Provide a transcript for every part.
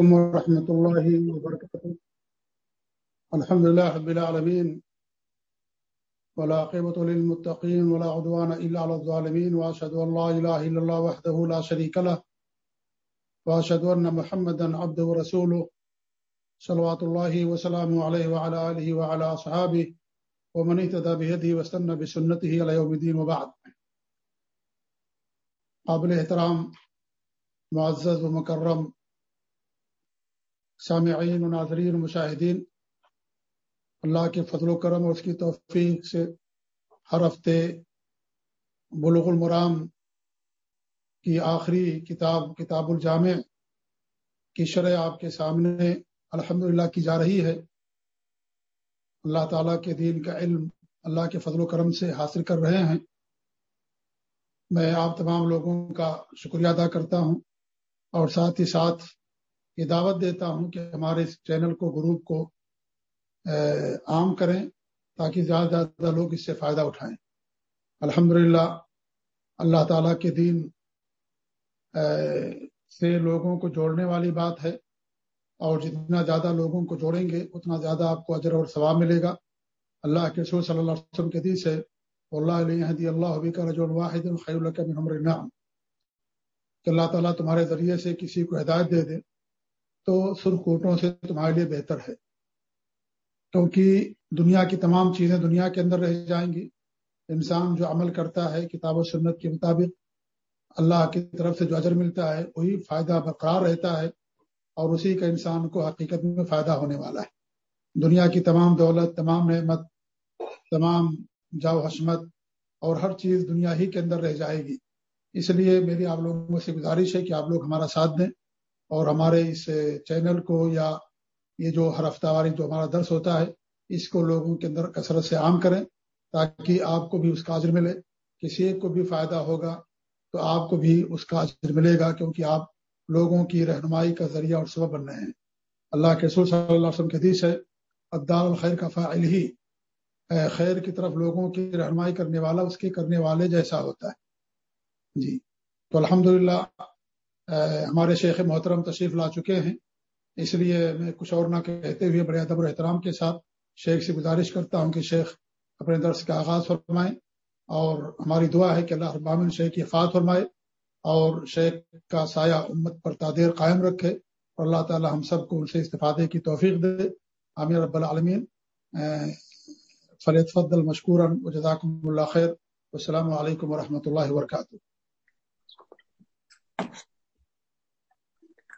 ورحمة الله وبركاته الحمد لله رب العالمين ولا قيمة للمتقين ولا عدوان إلا على الظالمين وأشهد أن لا إله إلا الله وحده لا شريك له وأشهد أن محمدا عبده ورسوله صلوات الله وسلامه عليه وعلى آله وعلى أصحابه ومن اهتدى بهديه واستنى بسنته إلى يوم الدين وبعد۔ قابل احترام، معزز ومكرم سامعین و ناظرین و مشاہدین، اللہ کے فضل و کرم اور اس کی توفیق سے ہر ہفتے بلوغ المرام کی آخری کتاب کتاب الجامع کی شرح آپ کے سامنے الحمد کی جا رہی ہے۔ اللہ تعالیٰ کے دین کا علم، اللہ کے فضل و کرم سے حاصل کر رہے ہیں۔ میں آپ تمام لوگوں کا شکریہ ادا کرتا ہوں اور ساتھ ہی ساتھ یہ دعوت دیتا ہوں کہ ہمارے اس چینل کو، گروپ کو عام کریں تاکہ زیادہ زیادہ لوگ اس سے فائدہ اٹھائیں۔ الحمد اللہ تعالیٰ کے دین سے لوگوں کو جوڑنے والی بات ہے اور جتنا زیادہ لوگوں کو جوڑیں گے، اتنا زیادہ آپ کو اجر اور ثواب ملے گا۔ اللہ کے رسول صلی اللہ علیہ وسلم کے حدیث ہے اللہ علیہ اللہ حبی کا رجول واحد خیر النعم کہ اللہ تعالیٰ تمہارے ذریعے سے کسی کو ہدایت دے دے۔ تو سرخوٹوں سے تمہارے لیے بہتر ہے۔ کیونکہ دنیا کی تمام چیزیں دنیا کے اندر رہ جائیں گی۔ انسان جو عمل کرتا ہے کتاب و سنت کے مطابق اللہ کی طرف سے جو اجر ملتا ہے، وہی فائدہ برقرار رہتا ہے اور اسی کا انسان کو حقیقت میں فائدہ ہونے والا ہے۔ دنیا کی تمام دولت، تمام نعمت، تمام جاؤ حشمت اور ہر چیز دنیا ہی کے اندر رہ جائے گی۔ اس لیے میری آپ لوگوں سے گزارش ہے کہ آپ لوگ ہمارا ساتھ دیں۔ اور ہمارے اس چینل کو یا یہ جو ہر ہفتہ واری جو ہمارا درس ہوتا ہے، اس کو لوگوں کے اندر کثرت سے عام کریں تاکہ آپ کو بھی اس کا عجر ملے۔ کسی ایک کو بھی فائدہ ہوگا تو آپ کو بھی اس کا عجر ملے گا کیونکہ آپ لوگوں کی رہنمائی کا ذریعہ اور سبب بن رہے ہیں۔ اللہ کے صلی اللہ علیہ وسلم کے حدیث ہے اقدار الخیر کا فائل ہی خیر کی طرف لوگوں کی رہنمائی کرنے والا اس کے کرنے والے جیسا ہوتا ہے۔ جی۔ تو الحمدللہ ہمارے شیخ محترم تشریف لا چکے ہیں۔ اس لیے میں کچھ اور نہ کہتے ہوئے بڑے ادب و احترام کے ساتھ شیخ سے گزارش کرتا ہوں کہ شیخ اپنے درس کا آغاز فرمائیں اور ہماری دعا ہے کہ اللہ ابامن شیخ کی فات فرمائے اور شیخ کا سایہ امت پر تعدیر قائم رکھے اور اللہ تعالی ہم سب کو ان سے استفادے کی توفیق دے۔ عامر رب العالمین۔ فلیط فضل مشکور جزاکم اللہ خیر۔ السلام علیکم ورحمۃ اللہ وبرکاتہ۔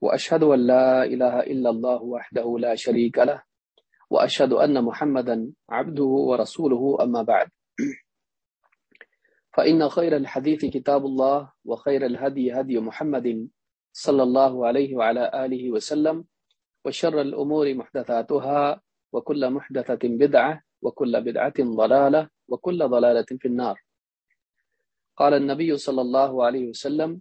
وأشهد أن لا إله إلا الله وحده لا شريك له، وأشهد أن محمدا عبده ورسوله، أما بعد. فإن خير الحديث كتاب الله، وخير الهدي هدي محمد صلى الله عليه وعلى آله وسلم، وشر الأمور محدثاتها، وكل محدثة بدعة، وكل بدعة ضلالة، وكل ضلالة في النار. قال النبي صلى الله عليه وسلم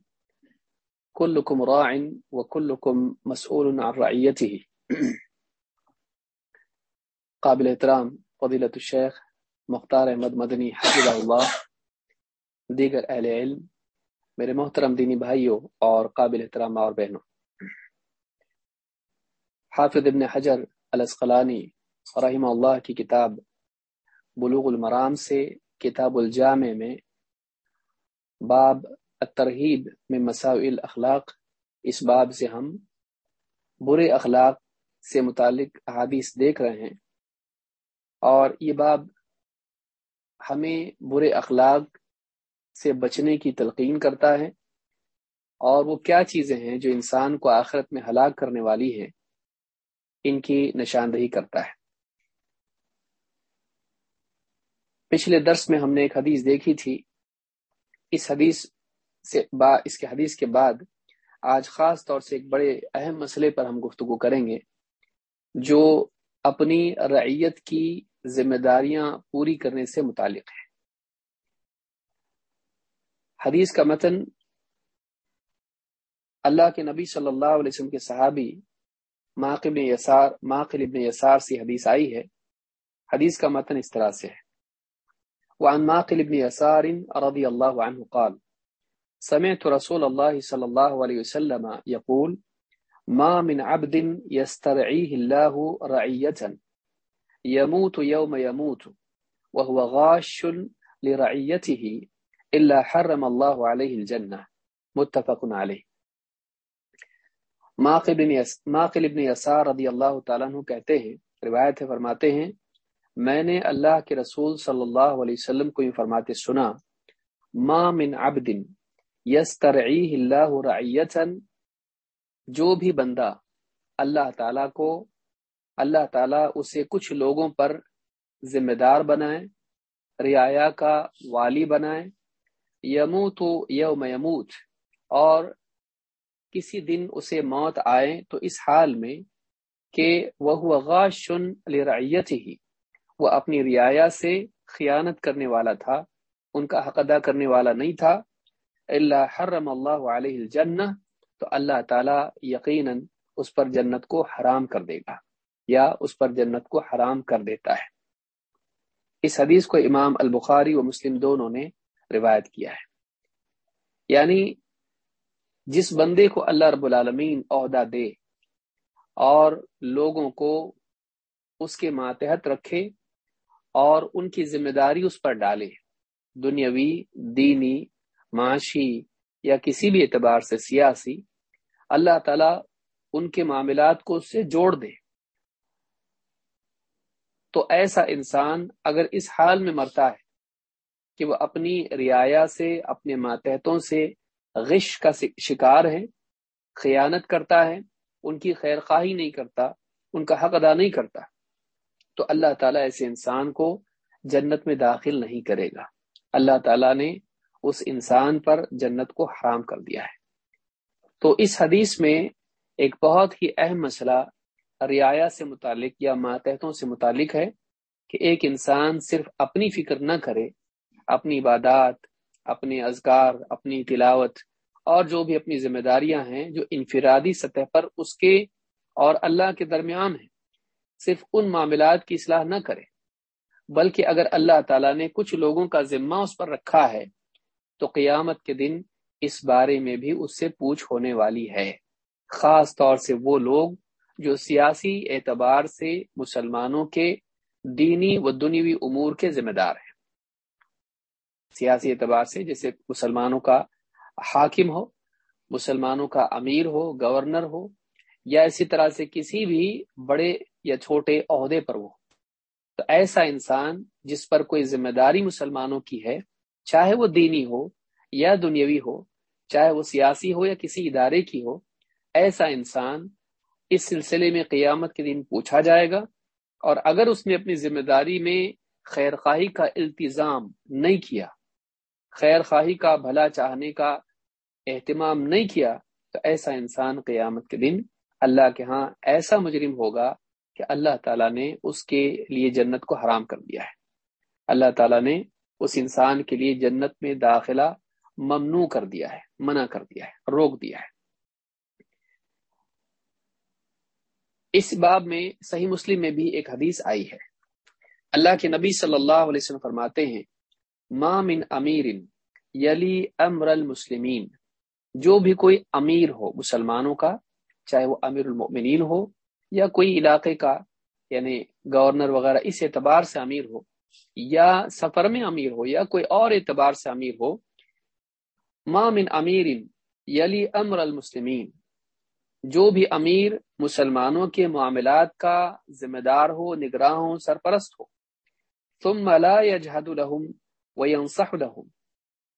کلکم راعن و کلکم مسعول عن رعیته قابل احترام فضیلت الشیخ مختار احمد مدنی حفظ اللہ دیگر اہل علم، میرے محترم دینی بھائیوں اور قابل احترام اور بہنوں. حافظ ابن حجر الاسقلانی رحمہ اللہ کی کتاب بلوغ المرام سے کتاب الجامع میں باب الترہیب میں مسائل اخلاق اس باب سے ہم برے اخلاق سے متعلق احادیث دیکھ رہے ہیں۔ اور یہ باب ہمیں برے اخلاق سے بچنے کی تلقین کرتا ہے۔ اور وہ کیا چیزیں ہیں جو انسان کو آخرت میں ہلاک کرنے والی ہیں؟ ان کی نشاندہی کرتا ہے۔ پچھلے درس میں ہم نے ایک حدیث دیکھی تھی۔ اس حدیث سے با اس کے حدیث کے بعد آج خاص طور سے ایک بڑے اہم مسئلے پر ہم گفتگو کریں گے، جو اپنی رعیت کی ذمہ داریاں پوری کرنے سے متعلق ہے۔ حدیث کا متن، اللہ کے نبی صلی اللہ علیہ وسلم کے صحابی ماقب یسار ماقل ابن یسار سے حدیث آئی ہے۔ حدیث کا متن اس طرح سے ہے۔ وعن ماقل ابن يسار رضي الله عنه قال سمعت رسول الله صلى الله عليه وسلم يقول ما من عبد يسترعيه الله رعية يموت يوم يموت وهو غاش لرعيته إلا حرم الله عليه الجنة متفق عليه ماقل ابن یسار رضی اللہ تعالیٰ عنہ کہتے ہیں، روایت فرماتے ہیں، میں نے اللہ کے رسول صلی اللہ علیہ وسلم کو یہ فرماتے سنا، ما من عبد یسترعیہ اللہ رعیتا، جو بھی بندہ اللہ تعالیٰ کو، اللہ تعالیٰ اسے کچھ لوگوں پر ذمہ دار بنائے، رعایا کا والی بنائے، یموت یوم یموت، اور کسی دن اسے موت آئے تو اس حال میں کہ وہ غاشن لرعیت ہی وہ اپنی رعایا سے خیانت کرنے والا تھا، ان کا حق ادا کرنے والا نہیں تھا اللہ حرم اللہ علیہ الجنہ، تو اللہ تعالی یقیناً اس پر جنت کو حرام کر دے گا یا اس پر جنت کو حرام کر دیتا ہے۔ اس حدیث کو امام البخاری و مسلم دونوں نے روایت کیا ہے۔ یعنی جس بندے کو اللہ رب العالمین عہدہ دے اور لوگوں کو اس کے ماتحت رکھے اور ان کی ذمہ داری اس پر ڈالے، دنیاوی، دینی معاشی یا کسی بھی اعتبار سے سیاسی، اللہ تعالی ان کے معاملات کو اس سے جوڑ دے۔ تو ایسا انسان اگر اس حال میں مرتا ہے کہ وہ اپنی رعایا سے، اپنے ماتحتوں سے غش کا شکار ہے، خیانت کرتا ہے، ان کی خیر خواہی نہیں کرتا، ان کا حق ادا نہیں کرتا، تو اللہ تعالیٰ ایسے انسان کو جنت میں داخل نہیں کرے گا۔ اللہ تعالیٰ نے اس انسان پر جنت کو حرام کر دیا ہے۔ تو اس حدیث میں ایک بہت ہی اہم مسئلہ رعایا سے متعلق یا ماتحتوں سے متعلق ہے کہ ایک انسان صرف اپنی فکر نہ کرے، اپنی عبادات، اپنے اذکار، اپنی تلاوت اور جو بھی اپنی ذمہ داریاں ہیں، جو انفرادی سطح پر اس کے اور اللہ کے درمیان ہیں، صرف ان معاملات کی اصلاح نہ کرے۔ بلکہ اگر اللہ تعالیٰ نے کچھ لوگوں کا ذمہ اس پر رکھا ہے تو قیامت کے دن اس بارے میں بھی اس سے پوچھ ہونے والی ہے۔ خاص طور سے وہ لوگ جو سیاسی اعتبار سے مسلمانوں کے دینی و دنیوی امور کے ذمہ دار ہیں۔ سیاسی اعتبار سے جیسے مسلمانوں کا حاکم ہو، مسلمانوں کا امیر ہو، گورنر ہو، یا اسی طرح سے کسی بھی بڑے یا چھوٹے عہدے پر ہو۔ تو ایسا انسان جس پر کوئی ذمہ داری مسلمانوں کی ہے چاہے وہ دینی ہو یا دنیاوی ہو، چاہے وہ سیاسی ہو یا کسی ادارے کی ہو، ایسا انسان اس سلسلے میں قیامت کے دن پوچھا جائے گا اور اگر اس نے اپنی ذمہ داری میں خیر خواہی کا التظام نہیں کیا، خیر خواہی کا بھلا چاہنے کا اہتمام نہیں کیا، تو ایسا انسان قیامت کے دن اللہ کے ہاں ایسا مجرم ہوگا کہ اللہ تعالیٰ نے اس کے لیے جنت کو حرام کر دیا ہے۔ اللہ تعالیٰ نے اس انسان کے لیے جنت میں داخلہ ممنوع کر دیا ہے، منع کر دیا ہے، روک دیا ہے۔ اس باب میں صحیح مسلم میں بھی ایک حدیث آئی ہے۔ اللہ کے نبی صلی اللہ علیہ وسلم فرماتے ہیں، ما من امیر یلی امر المسلمین جو بھی کوئی امیر ہو مسلمانوں کا، چاہے وہ امیر المؤمنین ہو یا کوئی علاقے کا یعنی گورنر وغیرہ، اس اعتبار سے امیر ہو یا سفر میں امیر ہو یا کوئی اور اعتبار سے امیر ہو، ما من امیر یلی امر المسلمین، جو بھی امیر مسلمانوں کے معاملات کا ذمہ دار ہو، نگراں ہو سرپرست ہو۔ ثم لا يجهد لهم وینسح لهم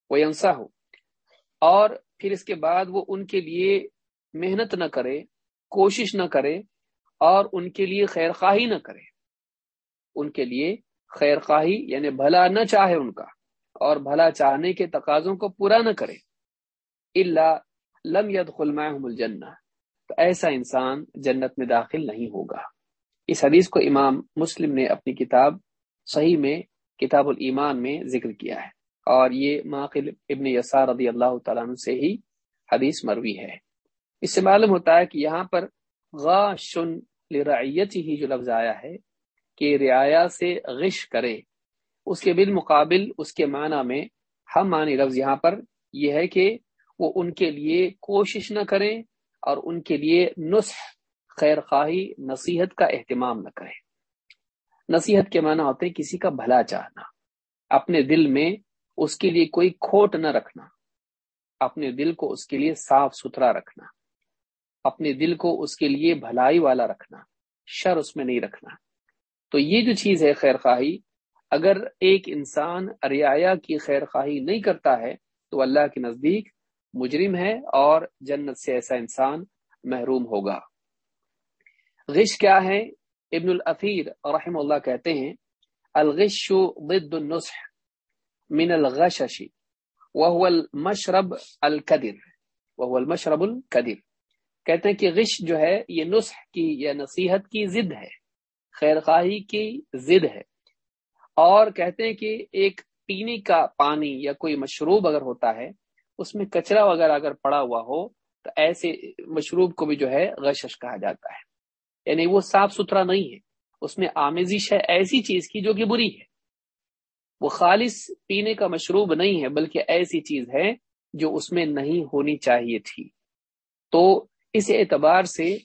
وینسح اور پھر اس کے بعد وہ ان کے لیے محنت نہ کرے، کوشش نہ کرے، اور ان کے لیے خیر خواہی نہ کرے۔ ان کے لیے خیر خواہی یعنی بھلا نہ چاہے ان کا، اور بھلا چاہنے کے تقاضوں کو پورا نہ کرے۔ اللہ لم يدخل معهم الجنہ۔ تو ایسا انسان جنت میں داخل نہیں ہوگا۔ اس حدیث کو امام مسلم نے اپنی کتاب صحیح میں، کتاب الایمان میں ذکر کیا ہے۔ اور یہ ماقل ابن یسار رضی اللہ تعالیٰ عنہ سے ہی حدیث مروی ہے۔ اس سے معلوم ہوتا ہے کہ یہاں پر غاشن لرعیت ہی جو لفظ آیا ہے کہ رعایا سے غش کرے۔ اس کے بالمقابل اس کے معنی میں ہم معنی لفظ یہاں پر یہ ہے کہ وہ ان کے لیے کوشش نہ کریں اور ان کے لیے نسخ خیر خواہی نصیحت کا اہتمام نہ کریں۔ نصیحت کے معنی ہوتے ہیں کسی کا بھلا چاہنا، اپنے دل میں اس کے لیے کوئی کھوٹ نہ رکھنا، اپنے دل کو اس کے لیے صاف ستھرا رکھنا، اپنے دل کو اس کے لیے بھلائی والا رکھنا، شر اس میں نہیں رکھنا۔ تو یہ جو چیز ہے خیر خواہی اگر ایک انسان رعایا کی خیر خواہی نہیں کرتا ہے، تو اللہ کے نزدیک مجرم ہے اور جنت سے ایسا انسان محروم ہوگا۔ غش کیا ہے؟ ابن الافیر رحم اللہ کہتے ہیں، الغش ضد النصح من الغشش، وهو المشرب القدر وهو المشرب القدر کہتے ہیں کہ غش جو ہے، یہ نصح کی یا نصیحت کی ضد ہے۔ خیر خواہی کی ضد ہے۔ اور کہتے ہیں کہ ایک پینے کا پانی یا کوئی مشروب اگر ہوتا ہے، اس میں کچرا وغیرہ اگر پڑا ہوا ہو، تو ایسے مشروب کو بھی جو ہے غشش کہا جاتا ہے۔ یعنی وہ صاف ستھرا نہیں ہے۔ اس میں آمیزش ہے ایسی چیز کی جو کہ بری ہے۔ وہ خالص پینے کا مشروب نہیں ہے، بلکہ ایسی چیز ہے جو اس میں نہیں ہونی چاہیے تھی۔ تو اس اعتبار سے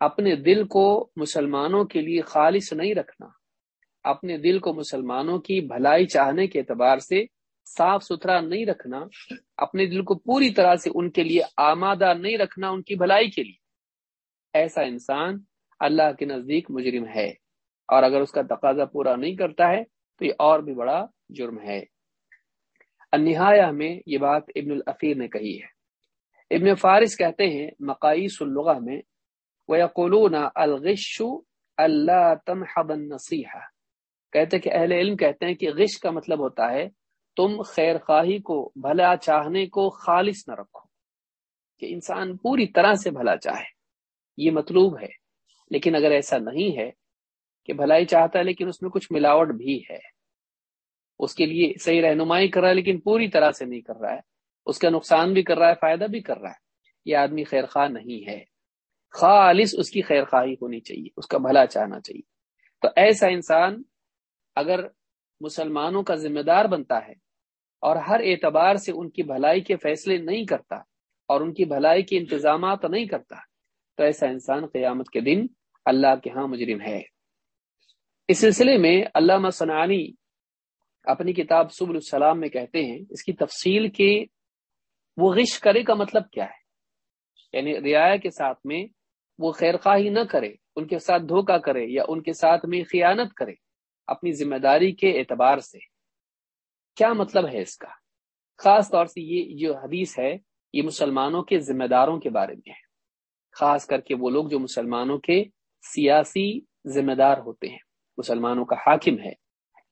اپنے دل کو مسلمانوں کے لیے خالص نہیں رکھنا۔ اپنے دل کو مسلمانوں کی بھلائی چاہنے کے اعتبار سے صاف ستھرا نہیں رکھنا۔ اپنے دل کو پوری طرح سے ان کے لیے آمادہ نہیں رکھنا ان کی بھلائی کے لیے۔ ایسا انسان اللہ کے نزدیک مجرم ہے۔ اور اگر اس کا تقاضا پورا نہیں کرتا ہے، تو یہ اور بھی بڑا جرم ہے۔ انہایا میں یہ بات ابن الافیر نے کہی ہے۔ ابن فارس کہتے ہیں مقائی سلغہ میں وَيَقُولُونَ الْغِشُّ اللہ تنحب النصیحہ کہتے کہ اہل علم کہتے ہیں کہ غش کا مطلب ہوتا ہے تم خیر خواہی کو، بھلا چاہنے کو خالص نہ رکھو، کہ انسان پوری طرح سے بھلا چاہے، یہ مطلوب ہے۔ لیکن اگر ایسا نہیں ہے کہ بھلائی چاہتا ہے لیکن اس میں کچھ ملاوٹ بھی ہے، اس کے لیے صحیح رہنمائی کر رہا ہے لیکن پوری طرح سے نہیں کر رہا ہے، اس کا نقصان بھی کر رہا ہے، فائدہ بھی کر رہا ہے، یہ آدمی خیر خواہ نہیں ہے۔ خالص اس کی خیر خواہی ہونی چاہیے، اس کا بھلا چاہنا چاہیے۔ تو ایسا انسان اگر مسلمانوں کا ذمہ دار بنتا ہے اور ہر اعتبار سے ان کی بھلائی کے فیصلے نہیں کرتا اور ان کی بھلائی کے انتظامات نہیں کرتا، تو ایسا انسان قیامت کے دن اللہ کے ہاں مجرم ہے۔ اس سلسلے میں علامہ صنعانی اپنی کتاب سب السلام میں کہتے ہیں، اس کی تفصیل کے وہ غش کرے کا مطلب کیا ہے؟ یعنی رعایا کے ساتھ میں وہ خیر خواہی نہ کرے، ان کے ساتھ دھوکہ کرے یا ان کے ساتھ میں خیانت کرے، اپنی ذمہ داری کے اعتبار سے۔ کیا مطلب ہے اس کا؟ خاص طور سے یہ جو حدیث ہے، یہ مسلمانوں کے ذمہ داروں کے بارے میں ہے۔ خاص کر کے وہ لوگ جو مسلمانوں کے سیاسی ذمہ دار ہوتے ہیں، مسلمانوں کا حاکم ہے،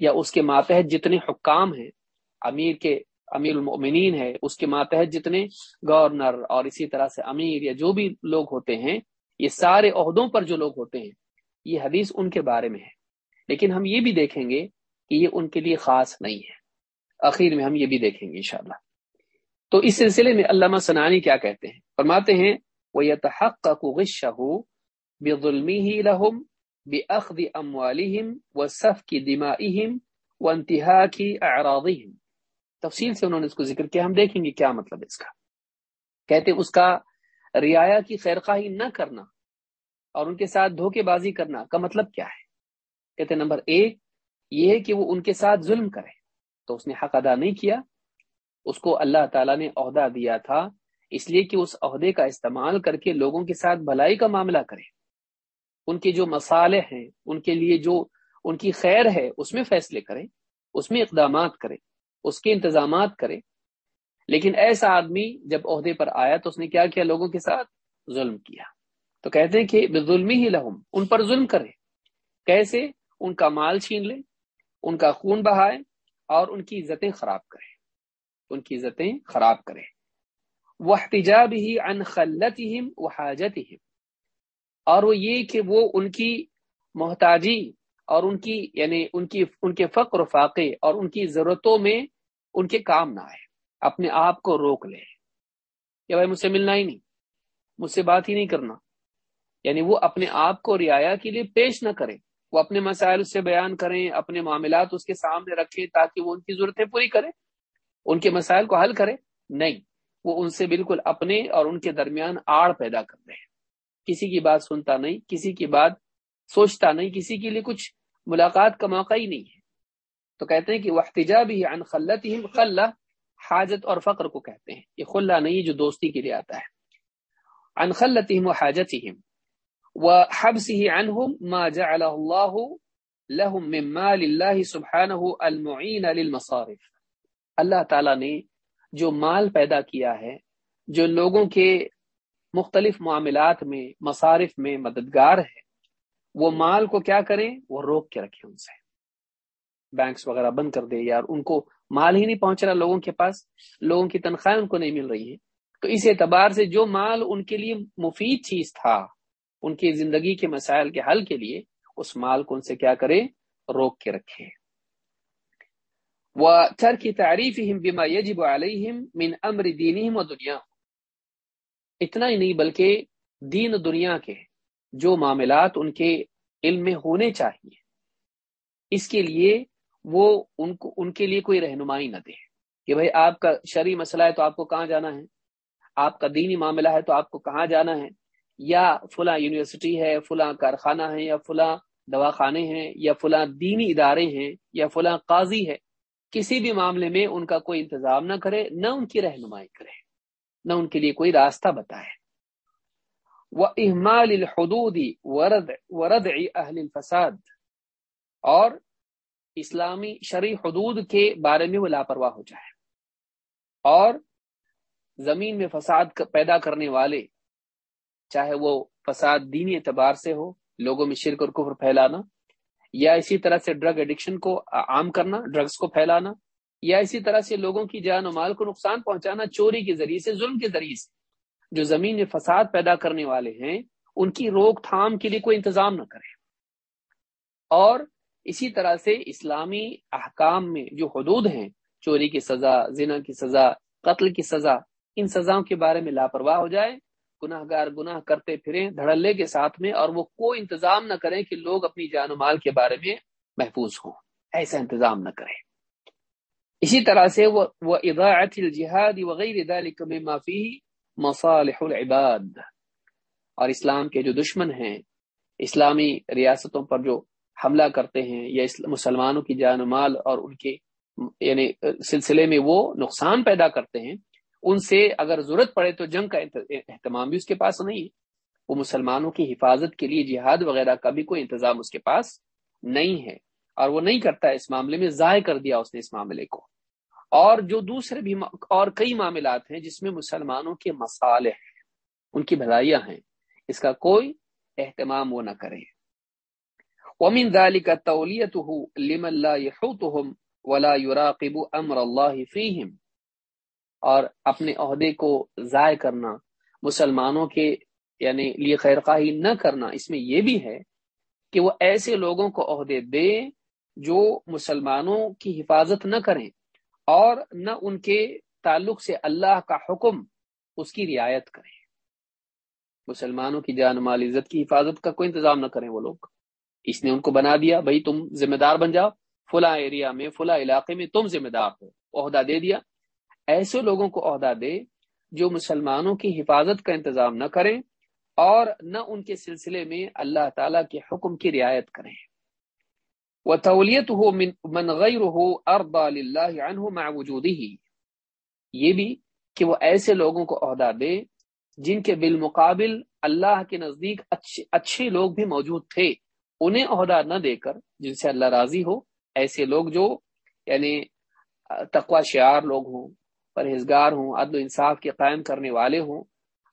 یا اس کے ماتحت جتنے حکام ہیں، امیر کے، امیر المؤمنین ہے اس کے ماتحت جتنے گورنر اور اسی طرح سے امیر یا جو بھی لوگ ہوتے ہیں یہ سارے عہدوں پر جو لوگ ہوتے ہیں، یہ حدیث ان کے بارے میں ہے۔ لیکن ہم یہ بھی دیکھیں گے کہ یہ ان کے لیے خاص نہیں ہے۔ آخر میں ہم یہ بھی دیکھیں گے انشاءاللہ۔ تو اس سلسلے میں علامہ سنانی کیا کہتے ہیں؟ فرماتے ہیں وہ یتحقق غشہ بظلمه لهم بأخذ أموالهم وسفك دمائهم وانتهاك أعراضهم۔ تفصیل سے انہوں نے اس کو ذکر کیا، ہم دیکھیں گے کیا مطلب اس کا۔ کہتے اس کا رعایا کی خیرخواہی نہ کرنا اور ان کے ساتھ دھوکے بازی کرنا کا مطلب کیا ہے؟ کہتے نمبر ایک، یہ ہے کہ وہ ان کے ساتھ ظلم کرے۔ تو اس نے حق ادا نہیں کیا، اس کو اللہ تعالیٰ نے عہدہ دیا تھا، اس لیے کہ اس عہدے کا استعمال کر کے لوگوں کے ساتھ بھلائی کا معاملہ کرے۔ ان کے جو مسالے ہیں، ان کے لیے جو ان کی خیر ہے، اس میں فیصلے کریں اس میں اقدامات کریں اس کے انتظامات کریں لیکن ایسا آدمی جب عہدے پر آیا تو اس نے کیا کیا لوگوں کے ساتھ؟ ظلم کیا۔ تو کہتے ہیں کہ ظلم ہی لہم، ان پر ظلم کرے کیسے؟ ان کا مال چھین لے ان کا خون بہائے اور ان کی عزتیں خراب کرے ان کی عزتیں خراب کرے وہ احتجاب ہی ان خلت و حاجت اور وہ یہ کہ وہ ان کی محتاجی اور ان کی یعنی ان کی، ان کے فقر و فاقے اور ان کی ضرورتوں میں ان کے کام نہ آئے۔ اپنے آپ کو روک لے۔ یا بھائی مجھ سے ملنا ہی نہیں، مجھ سے بات ہی نہیں کرنا۔ یعنی وہ اپنے آپ کو رعایا کے لیے پیش نہ کرے، وہ اپنے مسائل اس سے بیان کریں، اپنے معاملات اس کے سامنے رکھیں تاکہ وہ ان کی ضرورتیں پوری کرے، ان کے مسائل کو حل کرے۔ نہیں، وہ ان سے بالکل اپنے اور ان کے درمیان آڑ پیدا کر رہے ہیں کسی کی بات سنتا نہیں، کسی کی بات سوچتا نہیں، کسی کے لیے کچھ ملاقات کا موقع ہی نہیں ہے۔ تو کہتے ہیں کہ وہ احتجاب ہی عن خلتہم حاجت اور فقر کو کہتے ہیں۔ یہ خلہ نہیں، جو دوستی کے لیے آتا ہے۔ عن خلتہم و وحبسه عنهم ما جعله الله لهم من مال الله سبحانه المعين للمصارف۔ اللہ تعالی نے جو مال پیدا کیا ہے، جو لوگوں کے مختلف معاملات میں، مصارف میں مددگار ہے، وہ مال کو کیا کریں؟ وہ روک کے رکھیں ان سے۔ بینکس وغیرہ بند کر دے، یار، ان کو مال ہی نہیں پہنچ رہا، لوگوں کے پاس، لوگوں کی تنخواہیں ان کو نہیں مل رہی ہے۔ تو اس اعتبار سے جو مال ان کے لیے مفید چیز تھا، ان کی زندگی کے مسائل کے حل کے لیے، اس مال کو ان سے کیا کرے روک کے رکھے وہ تھر کی تعریف یجب علیہم من امر دینہم و دنیا اتنا ہی نہیں بلکہ دین دنیا کے جو معاملات ان کے علم میں ہونے چاہیے، اس کے لیے وہ ان کو ان کے لیے کوئی رہنمائی نہ دے کہ بھائی آپ کا شرعی مسئلہ ہے تو آپ کو کہاں جانا ہے؟ آپ کا دینی معاملہ ہے تو آپ کو کہاں جانا ہے؟ یا فلاں یونیورسٹی ہے، فلاں کارخانہ ہے، یا فلاں دواخانے ہیں، یا فلاں دینی ادارے ہیں، یا فلاں قاضی ہے، کسی بھی معاملے میں ان کا کوئی انتظام نہ کرے، نہ ان کی رہنمائی کرے، نہ ان کے لیے کوئی راستہ بتائے۔ وہ احمال الحدودی ورد ورد اہل الفساد اور اسلامی شرع حدود کے بارے میں وہ لاپرواہ ہو جائے۔ اور زمین میں فساد پیدا کرنے والے، چاہے وہ فساد دینی اعتبار سے ہو، لوگوں میں شرک اور کفر پھیلانا، یا اسی طرح سے ڈرگ ایڈکشن کو عام کرنا ڈرگز کو پھیلانا، یا اسی طرح سے لوگوں کی جان و مال کو نقصان پہنچانا، چوری کے ذریعے سے، ظلم کے ذریعے سے۔ جو زمین میں فساد پیدا کرنے والے ہیں، ان کی روک تھام کے لیے کوئی انتظام نہ کرے۔ اور اسی طرح سے اسلامی احکام میں جو حدود ہیں، چوری کی سزا، زنا کی سزا، قتل کی سزا، ان سزاؤں کے بارے میں لاپرواہ ہو جائے گناہ گار گناہ کرتے پھریں، دھڑلے کے ساتھ میں، اور وہ کوئی انتظام نہ کریں کہ لوگ اپنی جان و مال کے بارے میں محفوظ ہوں۔ ایسا انتظام نہ کریں۔ اسی طرح سے وہ اضاعت الجہاد وغیرہ معافی مصالح العباد۔ اور اسلام کے جو دشمن ہیں، اسلامی ریاستوں پر جو حملہ کرتے ہیں یا مسلمانوں کی جان و مال اور ان کے یعنی سلسلے میں وہ نقصان پیدا کرتے ہیں، ان سے اگر ضرورت پڑے تو جنگ کا اہتمام بھی اس کے پاس نہیں ہے۔ وہ مسلمانوں کی حفاظت کے لیے جہاد وغیرہ کا بھی کوئی انتظام اس کے پاس نہیں ہے۔ اور وہ نہیں کرتا اس معاملے میں، ضائع کر دیا اس نے اس معاملے کو۔ اور جو دوسرے بھی اور کئی معاملات ہیں جس میں مسلمانوں کے مسالے ہیں، ان کی بھلائیاں ہیں۔ اس کا کوئی اہتمام وہ نہ کرے۔ ومن ذلك تولیته لمن لا يحوطهم ولا يراقب امر الله فيهم اور اپنے عہدے کو ضائع کرنا، مسلمانوں کے یعنی لیے خیر خواہی نہ کرنا، اس میں یہ بھی ہے کہ وہ ایسے لوگوں کو عہدے دے جو مسلمانوں کی حفاظت نہ کریں اور نہ ان کے تعلق سے اللہ کا حکم اس کی رعایت کریں۔ مسلمانوں کی جان مال عزت کی حفاظت کا کوئی انتظام نہ کریں وہ لوگ۔ اس نے ان کو بنا دیا، بھائی تم ذمہ دار بن جاؤ، فلاں ایریا میں، فلاں علاقے میں تم ذمہ دار ہو، عہدہ دے دیا۔ ایسے لوگوں کو عہدہ دے جو مسلمانوں کی حفاظت کا انتظام نہ کریں اور نہ ان کے سلسلے میں اللہ تعالی کے حکم کی رعایت کریں۔ وہ تولیت ہو منغیر ہو اربا اللہ وجود ہی یہ بھی کہ وہ ایسے لوگوں کو عہدہ دے جن کے بالمقابل اللہ کے نزدیک اچھے اچھے لوگ بھی موجود تھے۔ انہیں عہدہ نہ دے کر جن سے اللہ راضی ہو، ایسے لوگ جو یعنی تقوا شعار لوگ ہوں، پرہیزگار ہوں، عدل و انصاف کے قائم کرنے والے ہوں،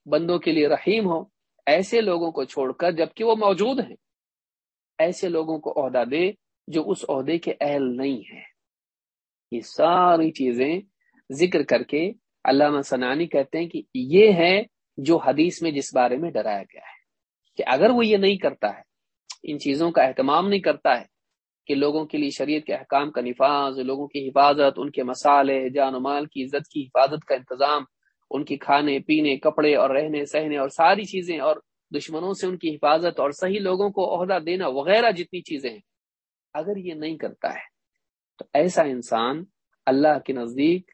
بندوں کے لیے رحیم ہوں، ایسے لوگوں کو چھوڑ کر جبکہ وہ موجود ہیں، ایسے لوگوں کو عہدہ دے جو اس عہدے کے اہل نہیں ہیں۔ یہ ساری چیزیں ذکر کر کے علامہ سنانی کہتے ہیں کہ یہ ہے جو حدیث میں جس بارے میں ڈرایا گیا ہے کہ اگر وہ یہ نہیں کرتا ہے ان چیزوں کا اہتمام نہیں کرتا ہے کہ لوگوں کے لیے شریعت کے احکام کا نفاذ، لوگوں کی حفاظت، ان کے مسالے، جان و مال کی عزت کی حفاظت کا انتظام، ان کی کھانے، پینے، کپڑے اور رہنے، سہنے اور ساری چیزیں اور دشمنوں سے ان کی حفاظت اور صحیح لوگوں کو عہدہ دینا وغیرہ جتنی چیزیں ہیں۔ اگر یہ نہیں کرتا ہے تو ایسا انسان اللہ کے نزدیک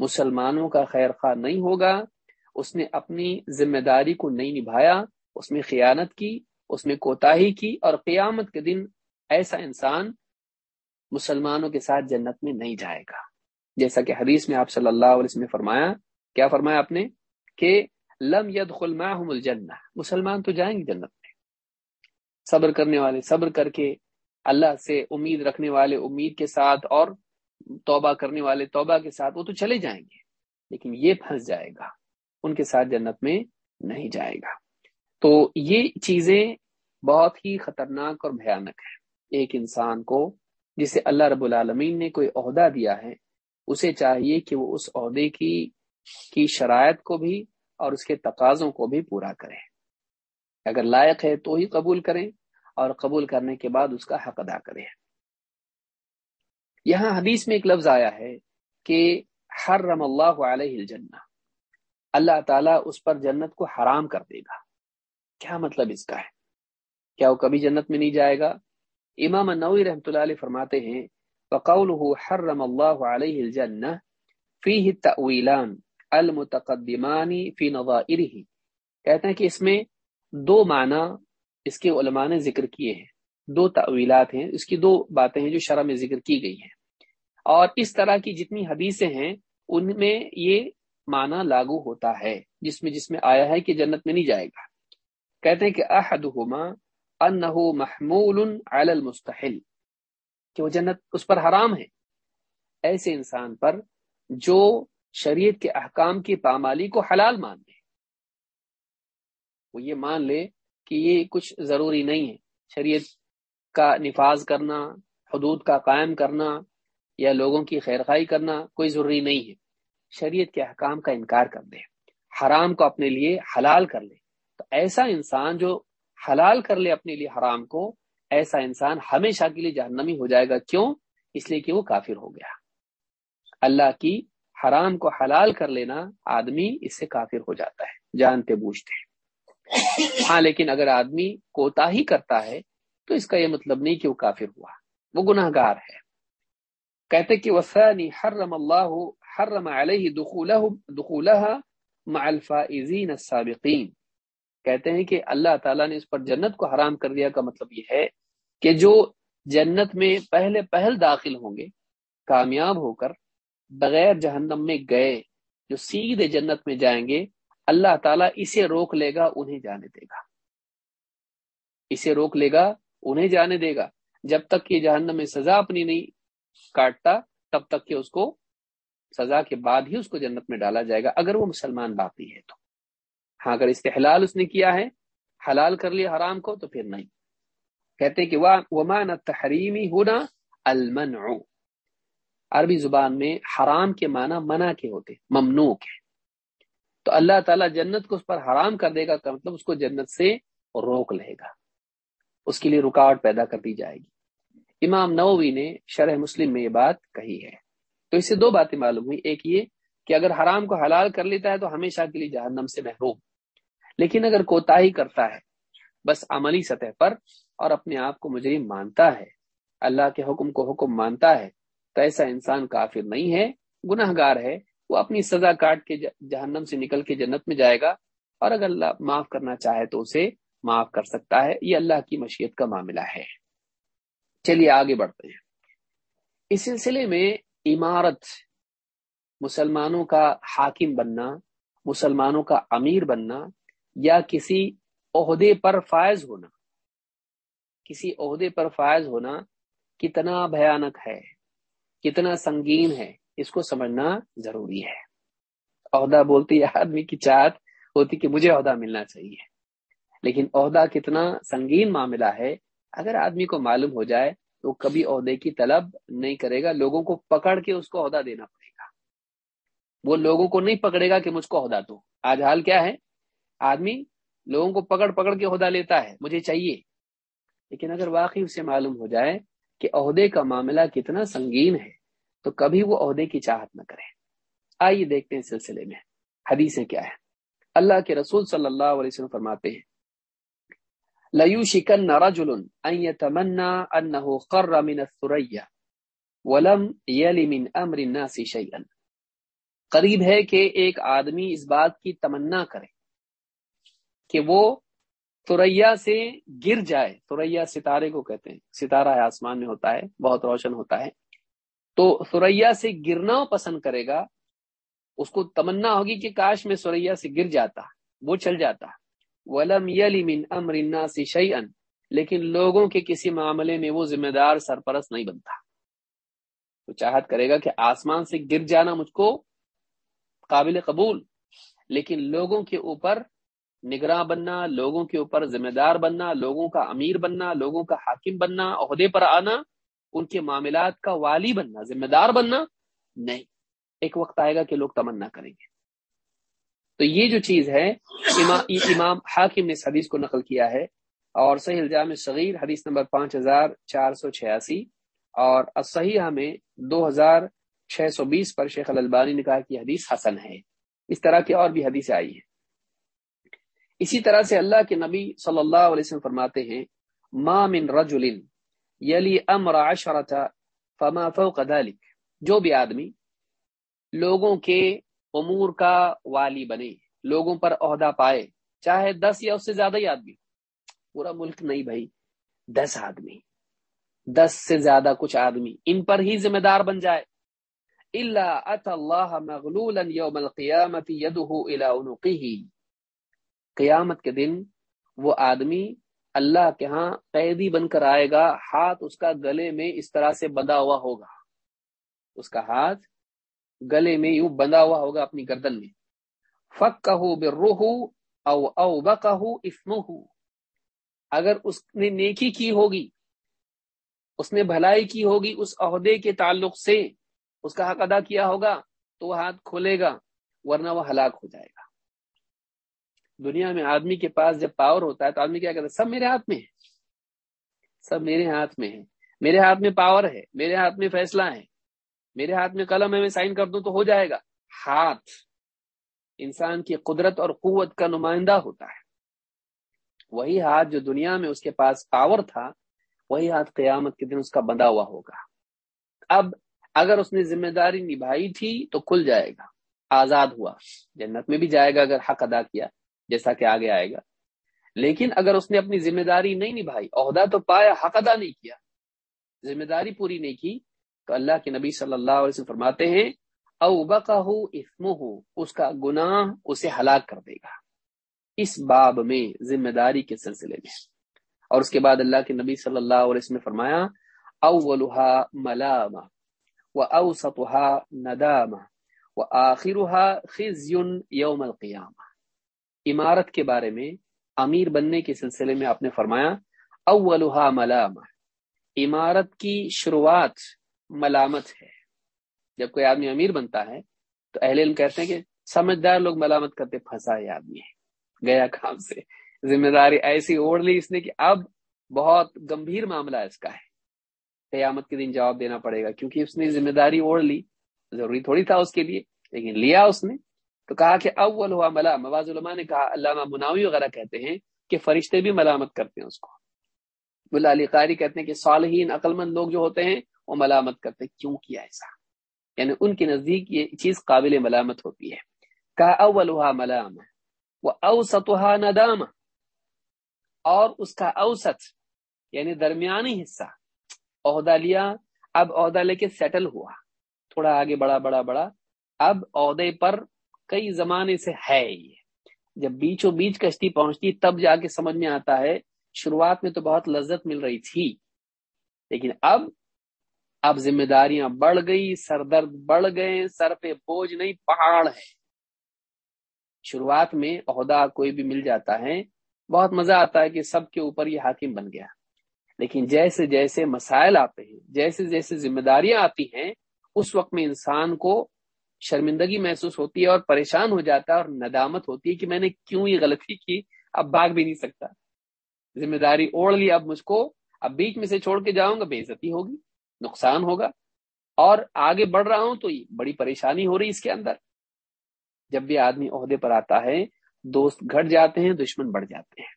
مسلمانوں کا خیر خواہ نہیں ہوگا، اس نے اپنی ذمہ داری کو نہیں نبھایا، اس میں خیانت کی اس میں کوتاہی کی اور قیامت کے دن ایسا انسان مسلمانوں کے ساتھ جنت میں نہیں جائے گا۔ جیسا کہ حدیث میں آپ صلی اللہ علیہ وسلم نے فرمایا، کیا فرمایا آپ نے؟ کہ لم ید معهم الجنہ، مسلمان تو جائیں گے جنت میں۔ صبر کرنے والے، صبر کر کے اللہ سے امید رکھنے والے، امید کے ساتھ اور توبہ کرنے والے، توبہ کے ساتھ وہ تو چلے جائیں گے، لیکن یہ پھنس جائے گا، ان کے ساتھ جنت میں نہیں جائے گا۔ تو یہ چیزیں بہت ہی خطرناک اور بھیانک ہے ایک انسان کو جسے اللہ رب العالمین نے کوئی عہدہ دیا ہے، اسے چاہیے کہ وہ اس عہدے کی کی شرائط کو بھی اور اس کے تقاضوں کو بھی پورا کریں اگر لائق ہے تو ہی قبول کریں اور قبول کرنے کے بعد اس کا حق ادا کریں۔ یہاں حدیث میں ایک لفظ آیا ہے کہ حرم اللہ علیہ الجنہ۔ اللہ تعالیٰ اس پر جنت کو حرام کر دے گا۔ کیا مطلب اس کا ہے؟ کیا وہ کبھی جنت میں نہیں جائے گا؟ امام نوی رحمۃ اللہ علیہ فرماتے ہیں حرم اللہ علیہ الجنہ فیہ التأویلان المتقدمانی فی نظائرہ۔ کہتے ہیں کہ اس میں دو معنی اس کے علماء نے ذکر کیے ہیں۔ دو تعویلات ہیں، اس کی دو باتیں ہیں جو شرح میں ذکر کی گئی ہیں۔ اور اس طرح کی جتنی حدیثیں ہیں، ان میں یہ معنی لاگو ہوتا ہے، جس میں جس میں آیا ہے کہ جنت میں نہیں جائے گا۔ کہتے ہیں کہ احدہما انہو محمول علی المستحل، کہ وہ جنت اس پر حرام ہے۔ ایسے انسان پر جو شریعت کے احکام کی پامالی کو حلال مان لے۔ وہ یہ مان لے کہ یہ کچھ ضروری نہیں ہے۔ شریعت کا نفاذ کرنا، حدود کا قائم کرنا یا لوگوں کی خیر خائی کرنا کوئی ضروری نہیں ہے۔ شریعت کے احکام کا انکار کر دے۔ حرام کو اپنے لیے حلال کر لے۔ تو ایسا انسان جو حلال کر لے اپنے لیے حرام کو، ایسا انسان ہمیشہ کے لیے جہنمی ہو جائے گا۔ کیوں؟ اس لیے کہ وہ کافر ہو گیا۔ اللہ کی حرام کو حلال کر لینا آدمی اس سے کافر ہو جاتا ہے جانتے بوجھتے ہاں لیکن اگر آدمی کوتا ہی کرتا ہے تو اس کا یہ مطلب نہیں کہ وہ کافر ہوا۔ وہ گناہ گار ہے۔ کہتے کہ وسانی حرم اللہ حرم علیہ مع الفائزین السابقین کہتے ہیں کہ اللہ تعالیٰ نے اس پر جنت کو حرام کر دیا کا مطلب یہ ہے کہ جو جنت میں پہلے پہل داخل ہوں گے، کامیاب ہو کر بغیر جہنم میں گئے، جو سیدھے جنت میں جائیں گے، اللہ تعالیٰ اسے روک لے گا، انہیں جانے دے گا۔ اسے روک لے گا، انہیں جانے دے گا۔ جب تک کہ جہنم میں سزا اپنی نہیں کاٹتا، تب تک کہ اس کو سزا کے بعد ہی اس کو جنت میں ڈالا جائے گا، اگر وہ مسلمان باقی ہے تو۔ ہاں اگر استحلال اس نے کیا ہے، حلال کر لیا حرام کو تو پھر نہیں۔ کہتے کہ ومان تحریمی ہونا المنع۔ عربی زبان میں حرام کے معنی منع کے ہوتے ممنوع کے۔ تو اللہ تعالیٰ جنت کو اس پر حرام کر دے گا کا مطلب اس کو جنت سے روک لے گا۔ اس کے لیے رکاوٹ پیدا کر دی جائے گی۔ امام نووی نے شرح مسلم میں یہ بات کہی ہے۔ تو اس سے دو باتیں معلوم ہوئی، ایک یہ کہ اگر حرام کو حلال کر لیتا ہے تو ہمیشہ کے لیے جہنم سے محروم۔ لیکن اگر کوتا ہی کرتا ہے، بس عملی سطح پر اور اپنے آپ کو مجرم مانتا ہے، اللہ کے حکم کو حکم مانتا ہے، تو ایسا انسان کافر نہیں ہے گناہ گار ہے، وہ اپنی سزا کاٹ کے جہنم سے نکل کے جنت میں جائے گا اور اگر اللہ معاف کرنا چاہے تو اسے معاف کر سکتا ہے۔ یہ اللہ کی مشیت کا معاملہ ہے۔ چلیے آگے بڑھتے ہیں۔ اس سلسلے میں عمارت، مسلمانوں کا حاکم بننا، مسلمانوں کا امیر بننا یا کسی عہدے پر فائز ہونا۔ کسی عہدے پر فائز ہونا کتنا بھیانک ہے، کتنا سنگین ہے، اس کو سمجھنا ضروری ہے۔ عہدہ بولتی آدمی کی چاہت ہوتی کہ مجھے عہدہ ملنا چاہیے۔ لیکن عہدہ کتنا سنگین معاملہ ہے، اگر آدمی کو معلوم ہو جائے تو کبھی عہدے کی طلب نہیں کرے گا، لوگوں کو پکڑ کے اس کو عہدہ دینا پڑے گا۔ وہ لوگوں کو نہیں پکڑے گا کہ مجھ کو عہدہ دو۔ آج حال کیا ہے؟ آدمی لوگوں کو پکڑ پکڑ کے عہدہ لیتا ہے، مجھے چاہیے۔ لیکن اگر واقعی اسے معلوم ہو جائے کہ عہدے کا معاملہ کتنا سنگین ہے، تو کبھی وہ عہدے کی چاہت نہ کرے۔ آئیے دیکھتے ہیں سلسلے میں حدیثیں کیا ہے اللہ کے رسول صلی اللہ علیہ وسلم فرماتے ہیں، لَيُوشِكَنَّ رَجُلٌ أَن يَتَمَنَّى أَنَّهُ قَرَّ مِنَ وَلَمْ يَلِ مِنْ أَمْرِ النَّاسِ شَيْئًا۔ قریب ہے کہ ایک آدمی اس بات کی تمنا کرے۔ کہ وہ تریا سے گر جائے۔ تریا ستارے کو کہتے ہیں۔ ستارہ ہے آسمان میں ہوتا ہے، بہت روشن ہوتا ہے۔ تو سوریا سے گرنا پسند کرے گا، اس کو تمنا ہوگی کہ کاش میں سوریا سے گر جاتا، وہ چل جاتا۔ ولم یلی من امر الناس شیئا، لیکن لوگوں کے کسی معاملے میں وہ ذمہ دار سرپرست نہیں بنتا۔ وہ چاہت کرے گا کہ آسمان سے گر جانا مجھ کو قابل قبول، لیکن لوگوں کے اوپر نگراں بننا، لوگوں کے اوپر ذمہ دار بننا، لوگوں کا امیر بننا، لوگوں کا حاکم بننا، عہدے پر آنا، ان کے معاملات کا والی بننا ذمہ دار بننا نہیں۔ ایک وقت آئے گا کہ لوگ تمنا کریں گے۔ تو یہ جو چیز ہے، امام امام حاکم نے اس حدیث کو نقل کیا ہے اور صحیح الجام صغیر حدیث نمبر پانچ ہزار چار سو چھیاسی اور صحیح ہمیں دو ہزار چھ سو بیس پر شیخ البانی نے کہا کہ حدیث حسن ہے۔ اس طرح کی اور بھی حدیث آئی ہیں۔ اسی طرح سے اللہ کے نبی صلی اللہ علیہ وسلم فرماتے ہیں، ما من رجل یلی امر عشرت فما فوق ذلك جو بھی آدمی لوگوں کے امور کا والی بنے، لوگوں پر عہدہ پائے، چاہے دس یا اس سے زیادہ ہی آدمی، پورا ملک نہیں بھائی، دس آدمی، دس سے زیادہ کچھ آدمی ان پر ہی ذمہ دار بن جائے۔ اللہ ات اللہ مغلولا یوم القیامت یدہ الى عنقه۔ قیامت کے دن وہ آدمی اللہ کے ہاں قیدی بن کر آئے گا، ہاتھ اس کا گلے میں اس طرح سے بندھا ہوا ہوگا۔ اس کا ہاتھ گلے میں یوں بندھا ہوا ہوگا اپنی گردن میں۔ فک کہ روح او او بہ اگر اس نے نیکی کی ہوگی، اس نے بھلائی کی ہوگی اس عہدے کے تعلق سے، اس کا حق ادا کیا ہوگا تو وہ ہاتھ کھولے گا، ورنہ وہ ہلاک ہو جائے گا۔ دنیا میں آدمی کے پاس جب پاور ہوتا ہے تو آدمی کیا کہتا ہے؟ سب میرے ہاتھ میں ہے سب میرے ہاتھ میں ہے میرے ہاتھ میں پاور ہے، میرے ہاتھ میں فیصلہ ہے۔ میرے ہاتھ میں قلم ہے، میں سائن کر دوں تو ہو جائے گا۔ ہاتھ انسان کی قدرت اور قوت کا نمائندہ ہوتا ہے۔ وہی ہاتھ جو دنیا میں اس کے پاس پاور تھا، وہی ہاتھ قیامت کے دن اس کا بندھا ہوا ہوگا۔ اب اگر اس نے ذمہ داری نبھائی تھی تو کھل جائے گا۔ آزاد ہوا۔ جنت میں بھی جائے گا اگر حق ادا کیا۔ جیسا کہ آگے آئے گا۔ لیکن اگر اس نے اپنی ذمہ داری نہیں نبھائی، عہدہ تو پایا، حق ادا نہیں کیا، ذمہ داری پوری نہیں کی، تو اللہ کے نبی صلی اللہ علیہ وسلم فرماتے ہیں او بقا ہو اس کا گناہ اسے ہلاک کر دے گا۔ اس باب میں ذمہ داری کے سلسلے میں۔ اور اس کے بعد اللہ کے نبی صلی اللہ علیہ وسلم نے فرمایا اولها ملامہ و اوسطها ندامہ و خزي يوم القیامہ۔ عمارت کے بارے میں امیر بننے کے سلسلے میں آپ نے فرمایا اولها ملام عمارت کی شروعات ملامت ہے۔ جب کوئی آدمی امیر بنتا ہے، تو اہل علم کہتے ہیں کہ سمجھدار لوگ ملامت کرتے پھنسا یہ آدمی ہے گیا کام سے۔ ذمہ داری ایسی اوڑھ لی اس نے کہ اب بہت گمبھیر معاملہ اس کا ہے۔ قیامت کے دن جواب دینا پڑے گا، کیونکہ اس نے ذمہ داری اوڑھ لی۔ ضروری تھوڑی تھا اس کے لیے، لیکن لیا اس نے۔ تو کہا کہ اول ہوا ملا مواز علماء نے کہا علامہ مناوی وغیرہ کہتے ہیں کہ فرشتے بھی ملامت کرتے ہیں اس کو۔ بلا علی قاری کہتے ہیں کہ صالحین عقل مند لوگ جو ہوتے ہیں، وہ ملامت کرتے ہیں۔ کیوں کیا ایسا؟ یعنی ان کے نزدیک یہ چیز قابل ملامت ہوتی ہے۔ کہا اول ہوا ملام وہ اوسطاً ندام اور اس کا اوسط یعنی درمیانی حصہ۔ عہدہ لیا اب عہدہ لے کے سیٹل ہوا۔ تھوڑا آگے بڑا بڑا بڑا اب عہدے پر کئی زمانے سے ہے یہ۔ جب بیچوں بیچ کشتی پہنچتی، تب جا کے سمجھ میں آتا ہے، شروعات میں تو بہت لذت مل رہی تھی۔ لیکن اب اب ذمہ داریاں بڑھ گئی سر درد بڑھ گئے، سر پہ بوجھ نہیں، پہاڑ ہے۔ شروعات میں عہدہ کوئی بھی مل جاتا ہے، بہت مزہ آتا ہے کہ سب کے اوپر یہ حاکم بن گیا۔ لیکن جیسے جیسے مسائل آتے ہیں، جیسے جیسے ذمہ داریاں آتی ہیں، اس وقت میں انسان کو شرمندگی محسوس ہوتی ہے اور پریشان ہو جاتا ہے اور ندامت ہوتی ہے کہ میں نے کیوں یہ غلطی کی؟ اب بھاگ بھی نہیں سکتا۔ ذمہ داری اوڑھ لی، اب مجھ کو، اب بیچ میں سے چھوڑ کے جاؤں گا بے عزتی ہوگی، نقصان ہوگا۔ اور آگے بڑھ رہا ہوں تو بڑی پریشانی ہو رہی اس کے اندر۔ جب بھی آدمی عہدے پر آتا ہے، دوست گھٹ جاتے ہیں، دشمن بڑھ جاتے ہیں۔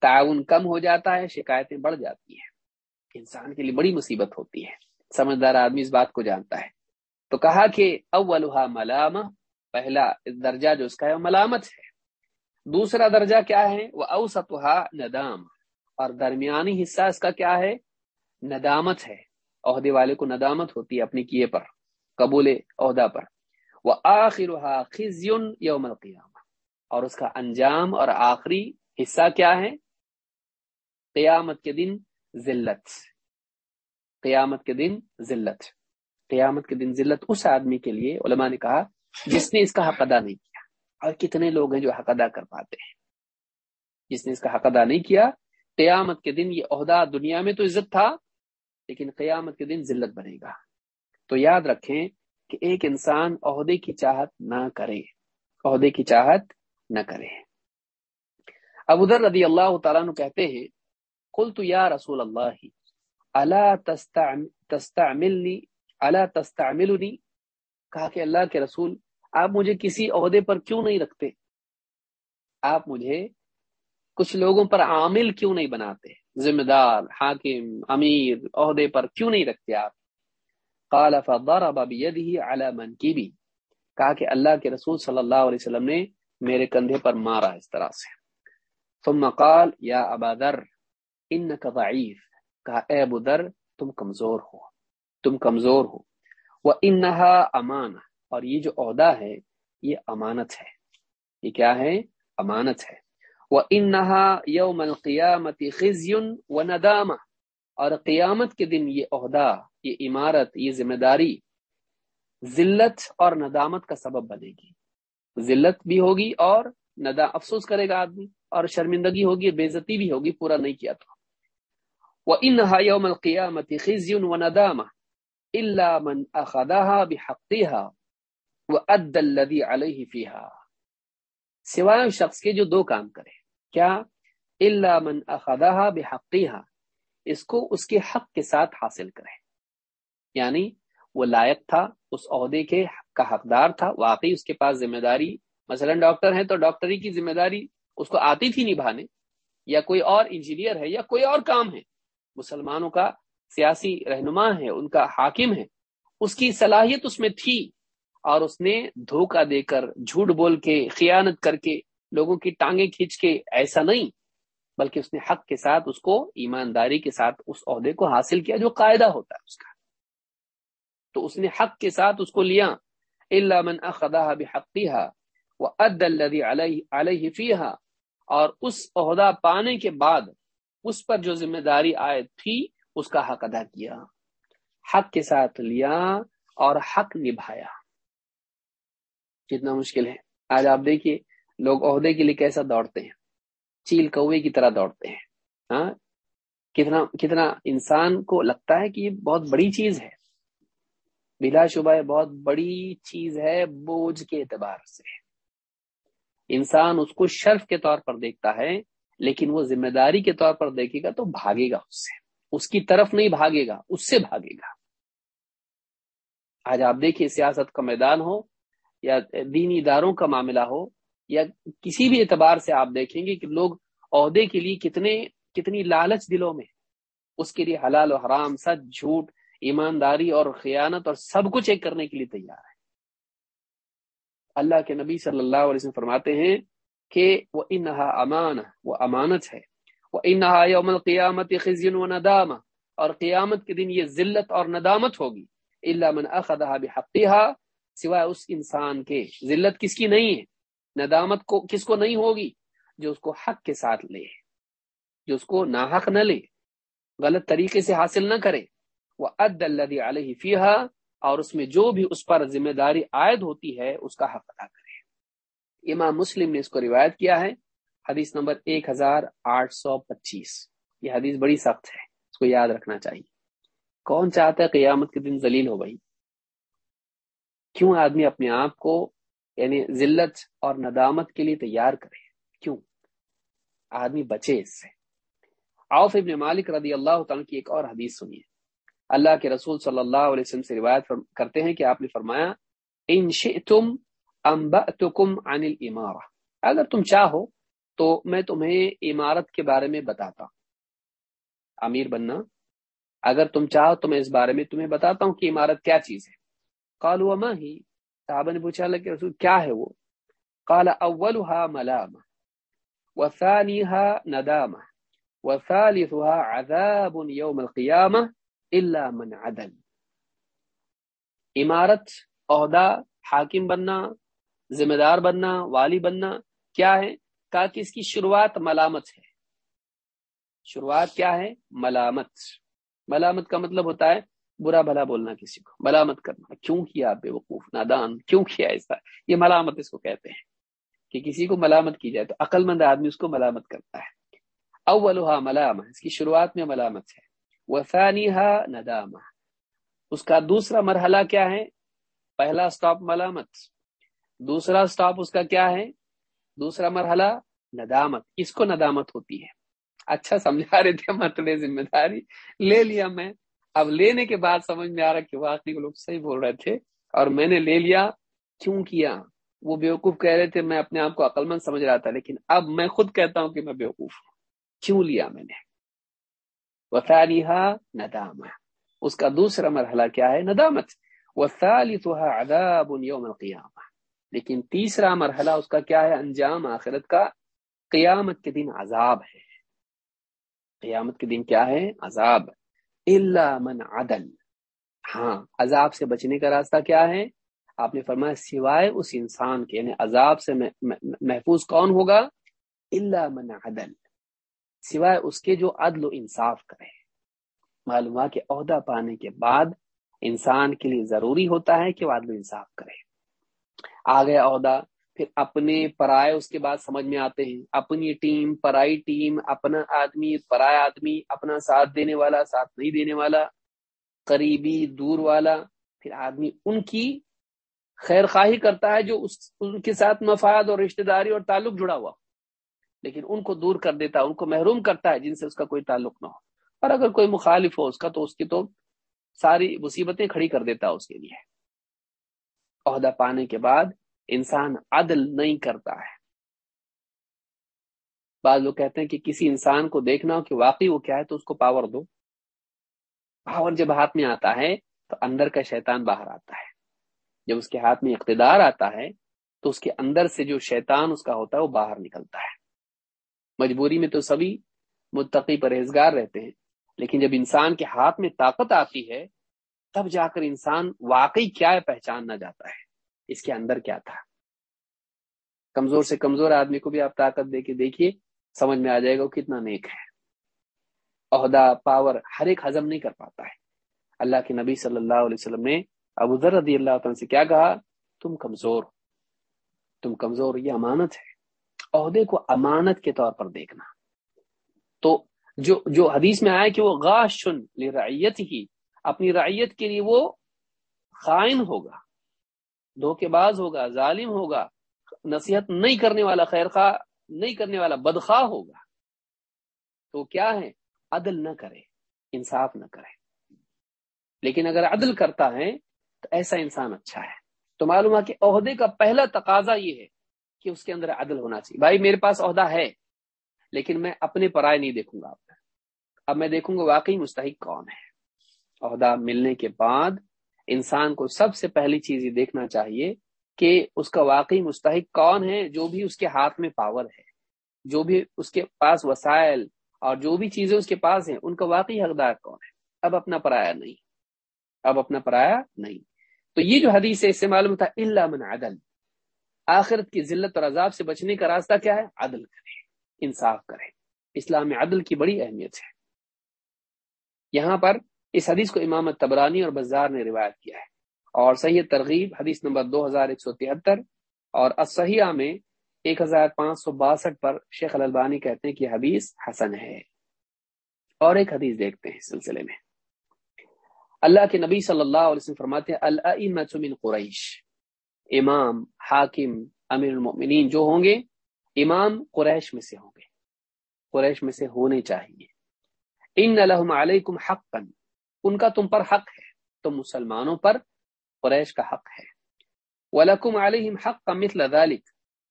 تعاون کم ہو جاتا ہے، شکایتیں بڑھ جاتی ہیں۔ انسان کے لیے بڑی مصیبت ہوتی ہے۔ سمجھدار آدمی اس بات کو جانتا ہے۔ تو کہا کہ اولها ملام پہلا درجہ جو اس کا ہے وہ ملامت ہے۔ دوسرا درجہ کیا ہے؟ وہ اوسطها ندام اور درمیانی حصہ اس کا کیا ہے؟ ندامت ہے۔ عہدے والے کو ندامت ہوتی ہے اپنی کیے پر، قبول عہدہ پر۔ وہ آخر یوم القیامہ۔ اور اس کا انجام اور آخری حصہ کیا ہے؟ قیامت کے دن ذلت۔ قیامت کے دن ذلت۔ قیامت کے دن ذلت اس آدمی کے لیے علماء نے کہا جس نے اس کا حق ادا نہیں کیا۔ اور کتنے لوگ ہیں جو حق ادا کر پاتے ہیں؟ جس نے اس کا حق ادا نہیں کیا، قیامت کے دن یہ عہدہ دنیا میں تو عزت تھا، لیکن قیامت کے دن ذلت بنے گا۔ تو یاد رکھیں کہ ایک انسان عہدے کی چاہت نہ کرے۔ عہدے کی چاہت نہ کرے۔ اب ادھر رضی اللہ تعالیٰ کہتے ہیں کل تو یا رسول اللہ اللہ تستعملنی اللہ تستعملنی؟ کہا کہ اللہ کے رسول، آپ مجھے کسی عہدے پر کیوں نہیں رکھتے؟ آپ مجھے کچھ لوگوں پر عامل کیوں نہیں بناتے؟ ذمہ دار، حاکم، امیر، عہدے پر کیوں نہیں رکھتے آپ؟ قال فضرب بيده على منكبي کہا کہ اللہ کے رسول صلی اللہ علیہ وسلم نے میرے کندھے پر مارا اس طرح سے۔ ثم قال، یا ابا ذر انك ضعيف کہا، اے ابو ذر، تم کمزور ہو۔ تم کمزور ہو۔ وانها امانہ اور یہ جو عہدہ ہے، یہ امانت ہے۔ یہ کیا ہے؟ امانت ہے۔ وانها يوم القيامه خزي وندامه اور قیامت کے دن یہ عہدہ، یہ عمارت، یہ ذمہ داری ذلت اور ندامت کا سبب بنے گی۔ ذلت بھی ہوگی اور ندا، افسوس کرے گا آدمی۔ اور شرمندگی ہوگی بےزتی بھی ہوگی، پورا نہیں کیا تو۔ وہ انہا یوم القیامت خزی و ندامہ اللہ من اخداها بحقها واد الذي عليه فيها. سوائے شخص کے جو دو کام کرے. کیا؟ الا من اخداها بحقها. اس کو اس کے حق کے ساتھ حاصل کرے. یعنی وہ لائق تھا، اس عہدے کے کا حقدار تھا، واقعی اس کے پاس ذمہ داری. مثلا ڈاکٹر ہیں تو ڈاکٹری کی ذمہ داری اس کو آتی تھی نبھانے، یا کوئی اور انجینئر ہے یا کوئی اور کام ہے. مسلمانوں کا سیاسی رہنما ہے ان کا حاکم ہے اس کی صلاحیت اس میں تھی اور اس نے دھوکہ دے کر، جھوٹ بول کے، خیانت کر کے لوگوں کی ٹانگیں کھینچ کے ایسا نہیں، بلکہ اس نے حق کے ساتھ اس کو، ایمانداری کے ساتھ اس عہدے کو حاصل کیا جو قاعدہ ہوتا ہے اس کا۔ تو اس نے حق کے ساتھ اس کو لیا۔ اللہ من اخذها بحقها واد الذي عليه عليه فيها۔ اور اس عہدہ پانے کے بعد، اس پر جو ذمہ داری عائد تھی اس کا حق ادا کیا، حق کے ساتھ لیا اور حق نبھایا۔ کتنا مشکل ہے۔ آج آپ دیکھیے، لوگ عہدے کے لیے کیسا دوڑتے ہیں۔ چیل کوے کی طرح دوڑتے ہیں۔ ہاں؟ کتنا کتنا انسان کو لگتا ہے کہ یہ بہت بڑی چیز ہے۔ بلا شبہ بہت بڑی چیز ہے بوجھ کے اعتبار سے۔ انسان اس کو شرف کے طور پر دیکھتا ہے، لیکن وہ ذمہ داری کے طور پر دیکھے گا تو بھاگے گا اس سے۔ اس کی طرف نہیں بھاگے گا، اس سے بھاگے گا۔ آج آپ دیکھیے سیاست کا میدان ہو یا دینی اداروں کا معاملہ ہو یا کسی بھی اعتبار سے آپ دیکھیں گے کہ لوگ عہدے کے لیے کتنے، کتنی لالچ دلوں میں اس کے لیے حلال و حرام، سچ، جھوٹ، ایمانداری اور خیانت اور سب کچھ ایک کرنے کے لیے تیار ہے اللہ کے نبی صلی اللہ علیہ وسلم فرماتے ہیں کہ وہ انہا امان وہ امانت ہے۔ وہ انہا یوم القیامت خزین و ندامہ اور قیامت کے دن یہ ذلت اور ندامت ہوگی۔ اللہ من اخذها بحقها۔ سوائے اس انسان کے۔ ذلت کس کی نہیں ہے؟ ندامت کو کس کو نہیں ہوگی؟ جو اس کو حق کے ساتھ لے۔ جو اس کو ناحق نہ لے۔ غلط طریقے سے حاصل نہ کرے۔ وہ اد اللہ علیہ فیحا اور اس میں جو بھی اس پر ذمہ داری عائد ہوتی ہے، اس کا حق ادا کرے۔ امام مسلم نے اس کو روایت کیا ہے۔ حدیث نمبر ایک ہزار آٹھ سو پچیس۔ یہ حدیث بڑی سخت ہے، اس کو یاد رکھنا چاہیے۔ کون چاہتا ہے قیامت کے دن ذلیل ہو بھائی؟ کیوں آدمی اپنے آپ کو یعنی ذلت اور ندامت کے لیے تیار کرے؟ کیوں؟ آدمی بچے اس سے۔ عوف ابن مالک رضی اللہ تعالیٰ کی ایک اور حدیث سنیے۔ اللہ کے رسول صلی اللہ علیہ وسلم سے روایت کرتے ہیں کہ آپ نے فرمایا، ان شئتم انبأتکم عن الامارہ اگر تم چاہو تو میں تمہیں عمارت کے بارے میں بتاتا ہوں۔ امیر بننا، اگر تم چاہو تو میں اس بارے میں تمہیں بتاتا ہوں کہ عمارت کیا چیز ہے۔ قالوا ما ہی؟ صحابہ نے پوچھا اللہ کے رسول، کیا ہے وہ؟ قال اولها ملامہ وثانيها ندامه وثالثها عذاب يوم القيامه الا من عدل۔ عمارت، عہدہ، حاکم بننا، ذمہ دار بننا، والی بننا، کیا ہے؟ کہا کہ اس کی شروعات ملامت ہے۔ شروعات کیا ہے؟ ملامت۔ ملامت کا مطلب ہوتا ہے برا بھلا بولنا کسی کو، ملامت کرنا۔ کیوں کیا بے وقوف نادان؟ کیوں کیا ایسا یہ ملامت اس کو کہتے ہیں کہ کسی کو ملامت کی جائے تو عقل مند آدمی اس کو ملامت کرتا ہے۔ اولها ملامہ، اس کی شروعات میں ملامت ہے۔ وثانیها ندامہ۔ اس کا دوسرا مرحلہ کیا ہے؟ پہلا سٹاپ ملامت۔ دوسرا سٹاپ اس کا کیا ہے؟ دوسرا مرحلہ ندامت۔ اس کو ندامت ہوتی ہے۔ اچھا سمجھا رہے تھے مطلب ذمہ داری۔ لے لیا میں۔ اب لینے کے بعد سمجھ میں آ رہا کہ واقعی لوگ صحیح بول رہے تھے اور میں نے لے لیا۔ کیوں کیا؟ وہ بیوقوف کہہ رہے تھے، میں اپنے آپ کو عقل مند سمجھ رہا تھا، لیکن اب میں خود کہتا ہوں کہ میں بیوقوف ہوں۔ کیوں لیا میں نے؟ ندامہ۔ اس کا دوسرا مرحلہ کیا ہے؟ ندامت۔ عذاب یوم القیامہ۔ لیکن تیسرا مرحلہ اس کا کیا ہے؟ انجام آخرت کا قیامت کے دن عذاب ہے۔ قیامت کے دن کیا ہے؟ عذاب۔ اللہ من عدل۔ ہاں عذاب سے بچنے کا راستہ کیا ہے؟ آپ نے فرمایا، سوائے اس انسان کے یعنی عذاب سے محفوظ کون ہوگا؟ اللہ من عدل۔ سوائے اس کے جو عدل و انصاف کرے۔ معلوم ہوا کہ عہدہ پانے کے بعد انسان کے لیے ضروری ہوتا ہے کہ وہ عدل و انصاف کرے۔ آ گیا عہدہ، پھر اپنے پرائے اس کے بعد سمجھ میں آتے ہیں۔ اپنی ٹیم، پرائی ٹیم، اپنا آدمی پرایا آدمی، اپنا ساتھ دینے والا، ساتھ نہیں دینے والا، قریبی، دور والا، پھر آدمی ان کی خیر خواہی کرتا ہے جو اس، ان کے ساتھ مفاد اور رشتہ داری اور تعلق جڑا ہوا۔ لیکن ان کو دور کر دیتا ہے ان کو محروم کرتا ہے جن سے اس کا کوئی تعلق نہ ہو۔ اور اگر کوئی مخالف ہو اس کا، تو اس کی تو ساری مصیبتیں کھڑی کر دیتا ہے اس کے لیے۔ عہدہ پانے کے بعد انسان عدل نہیں کرتا ہے۔ بعض لوگ کہتے ہیں کہ کسی انسان کو دیکھنا ہو کہ واقعی وہ کیا ہے تو اس کو پاور دو۔ پاور جب ہاتھ میں آتا ہے تو اندر کا شیطان باہر آتا ہے۔ جب اس کے ہاتھ میں اقتدار آتا ہے تو اس کے اندر سے جو شیطان اس کا ہوتا ہے وہ باہر نکلتا ہے۔ مجبوری میں تو سبھی متقی پرہیزگار رہتے ہیں، لیکن جب انسان کے ہاتھ میں طاقت آتی ہے، تب جا کر انسان واقعی کیا ہے پہچان نہ جاتا ہے۔ اس کے اندر کیا تھا۔ کمزور سے کمزور آدمی کو بھی آپ طاقت دے کے دیکھیے، سمجھ میں آ جائے گا وہ کتنا نیک ہے۔ عہدہ پاور ہر ایک ہضم نہیں کر پاتا ہے۔ اللہ کے نبی صلی اللہ علیہ وسلم نے ابو ذر رضی اللہ تعالیٰ سے کیا کہا؟ تم کمزور تم کمزور، یہ امانت ہے۔ عہدے کو امانت کے طور پر دیکھنا۔ تو جو جو حدیث میں آیا کہ وہ غاشن رعیت ہی اپنی رعیت کے لیے وہ خائن ہوگا۔ دھوکے باز ہوگا، ظالم ہوگا، نصیحت نہیں کرنے والا خیر خواہ، نہیں کرنے والا بدخواہ ہوگا۔ تو کیا ہے؟ عدل نہ کرے، انصاف نہ کرے۔ لیکن اگر عدل کرتا ہے، تو ایسا انسان اچھا ہے۔ تو معلوم ہے کہ عہدے کا پہلا تقاضا یہ ہے کہ اس کے اندر عدل ہونا چاہیے۔ بھائی، میرے پاس عہدہ ہے، لیکن میں اپنے پرائے نہیں دیکھوں گا۔ اب میں دیکھوں گا واقعی مستحق کون ہے۔ عہدہ ملنے کے بعد انسان کو سب سے پہلی چیز یہ دیکھنا چاہیے کہ اس کا واقعی مستحق کون ہے، جو بھی اس کے ہاتھ میں پاور ہے، جو بھی اس کے پاس وسائل اور جو بھی چیزیں اس کے پاس ہیں، ان کا واقعی حقدار کون ہے؟ اب اپنا پرایا نہیں، اب اپنا پرایا نہیں۔ تو یہ جو حدیث ہے، اس سے معلوم تھا اللہ من عدل۔ آخرت کی ذلت اور عذاب سے بچنے کا راستہ کیا ہے؟ عدل کرے، انصاف کرے۔ اسلام میں عدل کی بڑی اہمیت ہے۔ یہاں پر اس حدیث کو امام تبرانی اور بزار نے روایت کیا ہے۔ اور صحیح ترغیب حدیث نمبر دو ہزار ایک سو تہتر اور اسحیہ میں ایک ہزار پانچ سو باسٹھ پر شیخ البانی کہتے ہیں کہ حدیث حسن ہے۔ اور ایک حدیث دیکھتے ہیں اس سلسلے میں۔ اللہ کے نبی صلی اللہ علیہ وسلم فرماتے ہیں من قریش۔ امام، حاکم، امیر المؤمنین جو ہوں گے، امام قریش میں سے ہوں گے۔ قریش میں سے ہونے چاہیے۔ ان لہم علیکم حقا۔ ان کا تم پر حق ہے تم مسلمانوں پر قریش کا حق ہے۔ وَلَكُمْ عَلَيْهِمْ حَقًّا مِثْلَ ذَلِكَ۔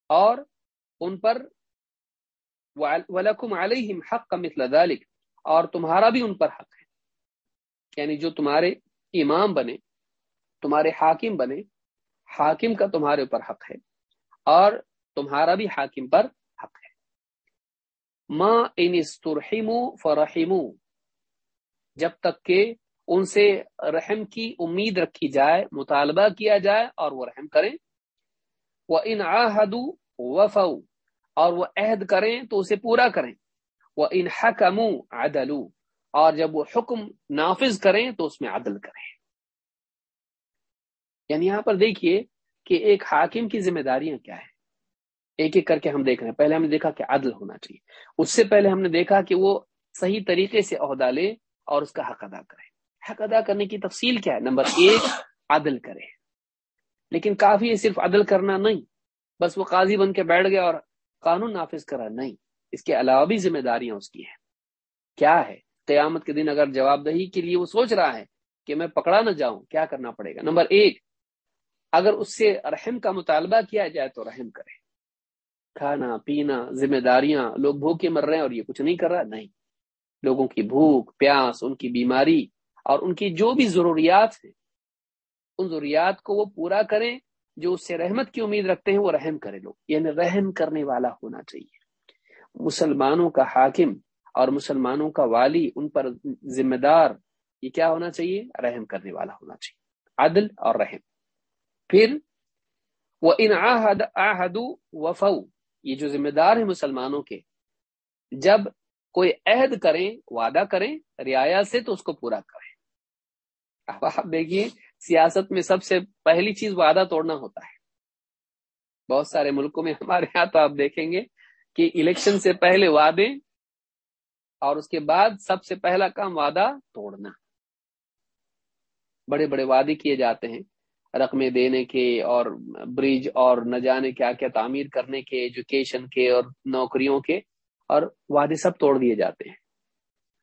اور ان پر وَلَكُمْ عَلَيْهِمْ حَقًّا مِثْلَ ذَلِكَ۔ اور تمہارا بھی ان پر حق ہے۔ یعنی جو تمہارے امام بنے، تمہارے حاکم بنے، حاکم کا تمہارے اوپر حق ہے۔ اور تمہارا بھی حاکم پر حق ہے۔ ما ان استرحموا فرحموا۔ جب تک کہ ان سے رحم کی امید رکھی جائے، مطالبہ کیا جائے اور وہ رحم کریں۔ وہ ان وفو اور وہ عہد کریں تو اسے پورا کریں۔ وہ ان حکم عدلو اور جب وہ حکم نافذ کریں تو اس میں عدل کریں۔ یعنی یہاں پر دیکھیے کہ ایک حاکم کی ذمہ داریاں کیا ہیں۔ ایک ایک کر کے ہم دیکھ رہے ہیں۔ پہلے ہم نے دیکھا کہ عدل ہونا چاہیے۔ اس سے پہلے ہم نے دیکھا کہ وہ صحیح طریقے سے عہدہ لے اور اس کا حق ادا کرے حق ادا کرنے کی تفصیل کیا ہے؟ نمبر ایک، عدل کرے لیکن کافی ہے صرف عدل کرنا نہیں، بس وہ قاضی بن کے بیٹھ گیا اور قانون نافذ کرا۔ نہیں، اس کے علاوہ بھی ذمہ داریاں اس کی ہیں۔ کیا ہے؟ قیامت کے دن اگر جواب دہی کے لیے وہ سوچ رہا ہے کہ میں پکڑا نہ جاؤں، کیا کرنا پڑے گا؟ نمبر ایک، اگر اس سے رحم کا مطالبہ کیا جائے تو رحم کرے کھانا، پینا، ذمہ داریاں، لوگ بھوکے مر رہے ہیں اور یہ کچھ نہیں کر رہا؟ نہیں۔ لوگوں کی بھوک، پیاس، ان کی بیماری اور ان کی جو بھی ضروریات ہیں، ان ضروریات کو وہ پورا کریں جو اس سے رحمت کی امید رکھتے ہیں، وہ رحم کرے لوگ۔ یعنی رحم کرنے والا ہونا چاہیے۔ مسلمانوں کا حاکم اور مسلمانوں کا والی، ان پر ذمہ دار، یہ کیا ہونا چاہیے؟ رحم کرنے والا ہونا چاہیے۔ عدل اور رحم۔ پھر، وہ ان آہد وفو، یہ جو ذمہ دار ہیں مسلمانوں کے، جب کوئی عہد کریں، وعدہ کریں، رعایا سے تو اس کو پورا کریں۔ اب آپ دیکھیے، سیاست میں سب سے پہلی چیز وعدہ توڑنا ہوتا ہے۔ بہت سارے ملکوں میں ہمارے یہاں تو آپ دیکھیں گے کہ الیکشن سے پہلے وعدے اور اس کے بعد سب سے پہلا کام وعدہ توڑنا۔ بڑے بڑے وعدے کیے جاتے ہیں۔ رقمیں دینے کے اور برج اور نہ جانے کیا کیا تعمیر کرنے کے ایجوکیشن کے اور نوکریوں کے۔ اور وعدے سب توڑ دیے جاتے ہیں۔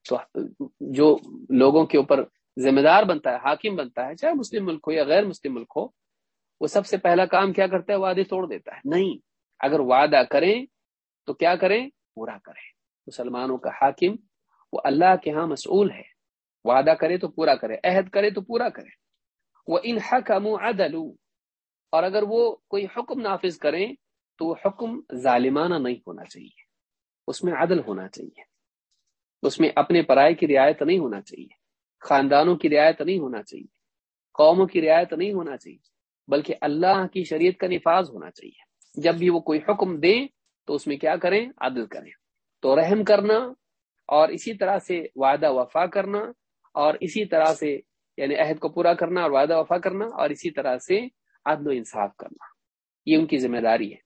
تو جو لوگوں کے اوپر ذمہ دار بنتا ہے، حاکم بنتا ہے، چاہے مسلم ملک ہو یا غیر مسلم ملک ہو، وہ سب سے پہلا کام کیا کرتا ہے؟ وعدے توڑ دیتا ہے۔ نہیں، اگر وعدہ کریں تو کیا کریں؟ پورا کریں۔ مسلمانوں کا حاکم، وہ اللہ کے ہاں مسئول ہے۔ وعدہ کرے تو پورا کرے، عہد کرے تو پورا کرے۔ وہ ان حکم عدل اور اگر وہ کوئی حکم نافذ کریں تو وہ حکم ظالمانہ نہیں ہونا چاہیے۔ اس میں عدل ہونا چاہیے۔ اس میں اپنے پرائے کی رعایت نہیں ہونا چاہیے۔ خاندانوں کی رعایت نہیں ہونا چاہیے۔ قوموں کی رعایت نہیں ہونا چاہیے۔ بلکہ اللہ کی شریعت کا نفاذ ہونا چاہیے۔ جب بھی وہ کوئی حکم دیں تو اس میں کیا کریں؟ عدل کریں۔ تو رحم کرنا اور اسی طرح سے وعدہ وفا کرنا اور اسی طرح سے یعنی عہد کو پورا کرنا اور وعدہ وفا کرنا اور اسی طرح سے عدل و انصاف کرنا۔ یہ ان کی ذمہ داری ہے۔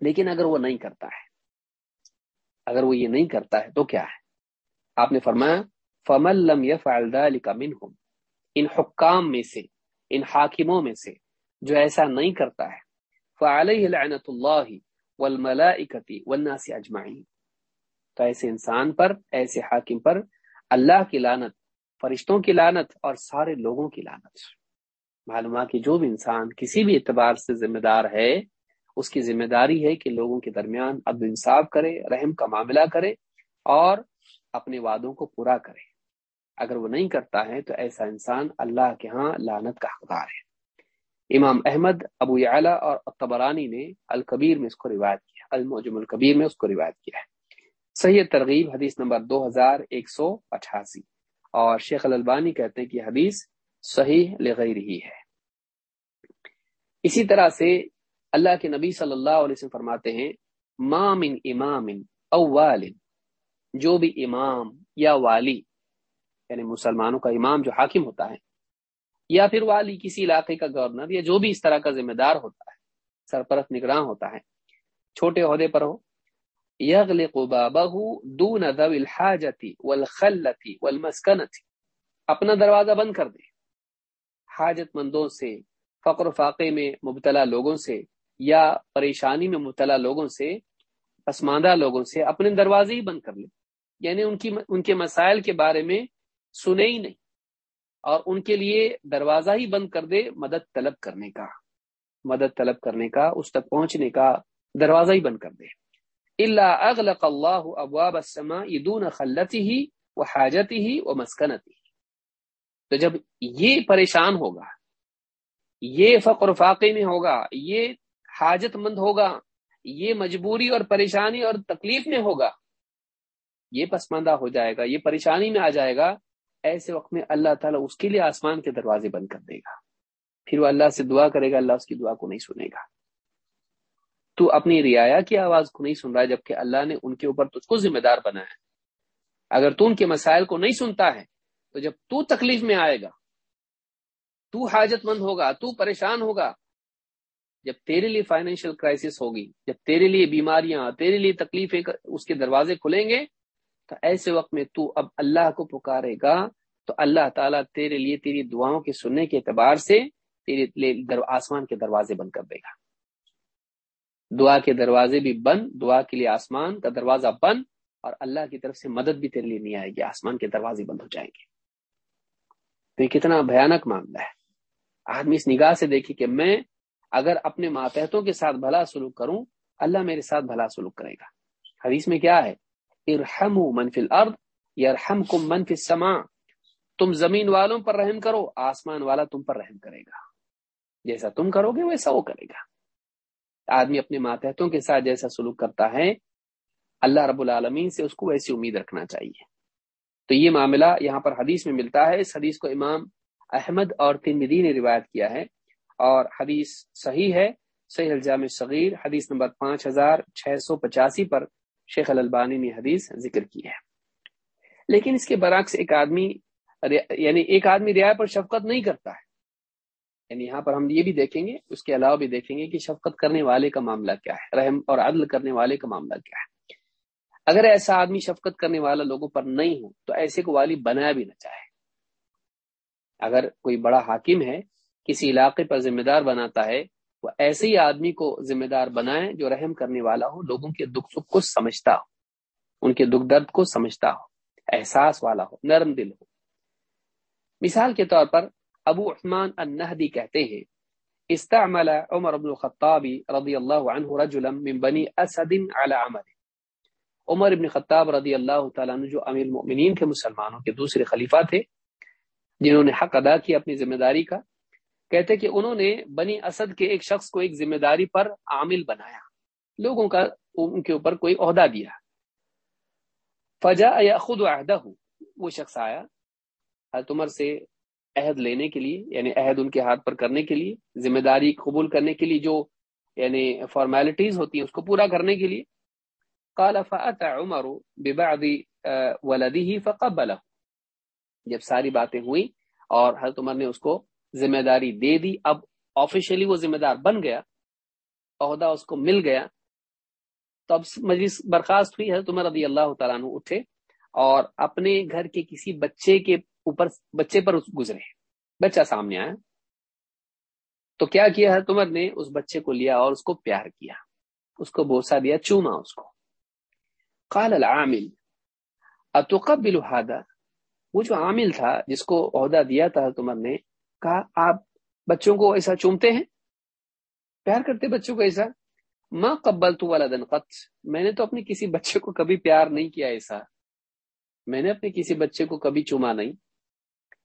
لیکن اگر وہ نہیں کرتا ہے اگر وہ یہ نہیں کرتا ہے تو کیا ہے؟ آپ نے فرمایا فمل لم يفعل ذلك منهم، ان حکام میں سے، ان حاکموں میں سے جو ایسا نہیں کرتا ہے، فعليه لعنت اللہ والملائکۃ والناس اجمعین تو ایسے انسان پر، ایسے حاکم پر اللہ کی لعنت، فرشتوں کی لانت اور سارے لوگوں کی لانت معلوم کہ جو بھی انسان کسی بھی اعتبار سے ذمہ دار ہے اس کی ذمہ داری ہے کہ لوگوں کے درمیان عدل انصاف کرے، رحم کا معاملہ کرے اور اپنے وعدوں کو پورا کرے۔ اگر وہ نہیں کرتا ہے تو ایسا انسان اللہ کے ہاں لانت کا حقدار ہے۔ امام احمد، ابو اعلیٰ اور قبرانی نے الکبیر میں اس کو روایت کیا الموجم الکبیر میں اس کو روایت کیا ہے۔ صحیح ترغیب حدیث نمبر دو ہزار ایک سو اٹھاسی۔ اور شیخ الالبانی کہتے ہیں کہ حدیث صحیح لغیر ہی ہے۔ اسی طرح سے اللہ کے نبی صلی اللہ علیہ وسلم فرماتے ہیں مامن امام او والن جو بھی امام یا والی یعنی مسلمانوں کا امام جو حاکم ہوتا ہے، یا پھر والی کسی علاقے کا گورنر یا جو بھی اس طرح کا ذمہ دار ہوتا ہے، سرپرست نگراں ہوتا ہے، چھوٹے عہدے پر ہو يغلق بابه دون ذوي الحاجة والخلة والمسكنة اپنا دروازہ بند کر دے۔ حاجت مندوں سے، فقر و فاقے میں مبتلا لوگوں سے یا پریشانی میں مبتلا لوگوں سے، پسماندہ لوگوں سے اپنے دروازے ہی بند کر لے یعنی ان کی، ان کے مسائل کے بارے میں سنے ہی نہیں۔ اور ان کے لیے دروازہ ہی بند کر دے مدد طلب کرنے کا۔ مدد طلب کرنے کا، اس تک پہنچنے کا دروازہ ہی بند کر دے۔ اللہ اغلق اللہ ابواب السماء دون خلتی ہی وہ حاجتی ہی وہ مسکنتی تو جب یہ پریشان ہوگا، یہ فقر فاقے میں ہوگا، یہ حاجت مند ہوگا، یہ مجبوری اور پریشانی اور تکلیف میں ہوگا۔ یہ پسماندہ ہو جائے گا، یہ پریشانی میں آ جائے گا۔ ایسے وقت میں اللہ تعالیٰ اس کے لیے آسمان کے دروازے بند کر دے گا۔ پھر وہ اللہ سے دعا کرے گا، اللہ اس کی دعا کو نہیں سنے گا۔ تو اپنی رعایا کی آواز کو نہیں سن رہا ہے جبکہ اللہ نے ان کے اوپر تجھ کو ذمہ دار بنایا۔ اگر تو ان کے مسائل کو نہیں سنتا ہے، تو جب تو تکلیف میں آئے گا، تو حاجت مند ہوگا، تو پریشان ہوگا جب تیرے لیے فائنینشیل کرائسس ہوگی، جب تیرے لیے بیماریاں، تیرے لیے تکلیفیں اس کے دروازے کھلیں گے، تو ایسے وقت میں تو اب اللہ کو پکارے گا، تو اللہ تعالیٰ تیرے لیے تیری دعاؤں کے سننے کے اعتبار سے تیرے لیے آسمان کے دروازے بند کر دے گا۔ دعا کے دروازے بھی بند، دعا کے لیے آسمان کا دروازہ بند، اور اللہ کی طرف سے مدد بھی تیرے لیے نہیں آئے گی، آسمان کے دروازے بند ہو جائیں گے۔ تو یہ کتنا بھیانک معاملہ ہے۔ آدمی اس نگاہ سے دیکھی کہ میں اگر اپنے ماتحتوں کے ساتھ بھلا سلوک کروں، اللہ میرے ساتھ بھلا سلوک کرے گا۔ حدیث میں کیا ہے؟ ارحم منفی الارض یرحم کم منفی سما تم زمین والوں پر رحم کرو، آسمان والا تم پر رحم کرے گا۔ جیسا تم کرو گے، ویسا وہ کرے گا۔ آدمی اپنے ماتحتوں کے ساتھ جیسا سلوک کرتا ہے، اللہ رب العالمین سے اس کو ویسی امید رکھنا چاہیے۔ تو یہ معاملہ یہاں پر حدیث میں ملتا ہے۔ اس حدیث کو امام احمد اور تنمدی نے روایت کیا ہے۔ اور حدیث صحیح ہے، صحیح الجام صغیر حدیث نمبر پانچ ہزار چھ سو پچاسی پر شیخ البانی نے حدیث ذکر کی ہے۔ لیکن اس کے برعکس ایک آدمی یعنی ایک آدمی رعایت پر شفقت نہیں کرتا ہے۔ یعنی یہاں پر ہم یہ بھی دیکھیں گے، اس کے علاوہ بھی دیکھیں گے کہ شفقت کرنے والے کا معاملہ کیا ہے، رحم اور عدل کرنے والے کا معاملہ کیا ہے۔ اگر ایسا آدمی شفقت کرنے والا لوگوں پر نہیں ہو، تو ایسے کو والی بنایا بھی نہ چاہے اگر کوئی بڑا حاکم ہے کسی علاقے پر ذمہ دار بناتا ہے، وہ ایسے ہی آدمی کو ذمہ دار بنائے جو رحم کرنے والا ہو، لوگوں کے دکھ سکھ کو سمجھتا ہو، ان کے دکھ درد کو سمجھتا ہو، احساس والا ہو، نرم دل ہو۔ مثال کے طور پر ابو عثمان النہدی کہتے ہیں، استعمل عمر بن الخطاب رضی اللہ عنہ رجلا من بنی اسد على عمل عمر ابن خطاب رضی اللہ تعالیٰ عنہ جو امیر المؤمنین کے مسلمانوں کے دوسرے خلیفہ تھے، جنہوں نے حق ادا کیا اپنی ذمہ داری کا۔ کہتے کہ انہوں نے بنی اسد کے ایک شخص کو ایک ذمہ داری پر عامل بنایا۔ لوگوں کا ان کے اوپر کوئی عہدہ دیا۔ فجا یا خود عہدہ۔ وہ شخص آیا حضرت عمر سے عہد لینے کے لیے یعنی عہد ان کے ہاتھ پر کرنے کے لیے، ذمہ داری قبول کرنے کے لیے جو یعنی فارمیلٹیز ہوتی ہیں، اس کو پورا کرنے کے لیے۔ قال عمر ببعض ولده فقبله۔ جب ساری باتیں ہوئی اور حضرت عمر نے اس کو ذمہ داری دے دی۔ اب آفیشلی وہ ذمہ دار بن گیا، عہدہ اس کو مل گیا۔ تو اب مجلس برخاست ہوئی، حضرت عمر رضی اللہ تعالیٰ عنہ اٹھے اور اپنے گھر کے کسی بچے کے اوپر، بچے پر گزرے۔ بچہ سامنے آیا۔ تو کیا کیا؟ حضرت عمر نے اس بچے کو لیا اور اس کو پیار کیا۔ اس کو بوسا دیا، چوما اس کو۔ قال العامل، اتقبل هذا؟ وہ جو عامل تھا، جس کو عہدہ دیا تھا حضرت عمر نے کہا، آپ بچوں کو ایسا چومتے ہیں؟ پیار کرتے بچوں کو ایسا؟ ماں قبل تو والا قط۔ میں نے تو اپنے کسی بچے کو کبھی پیار نہیں کیا ایسا۔ میں نے اپنے کسی بچے کو کبھی چوما نہیں۔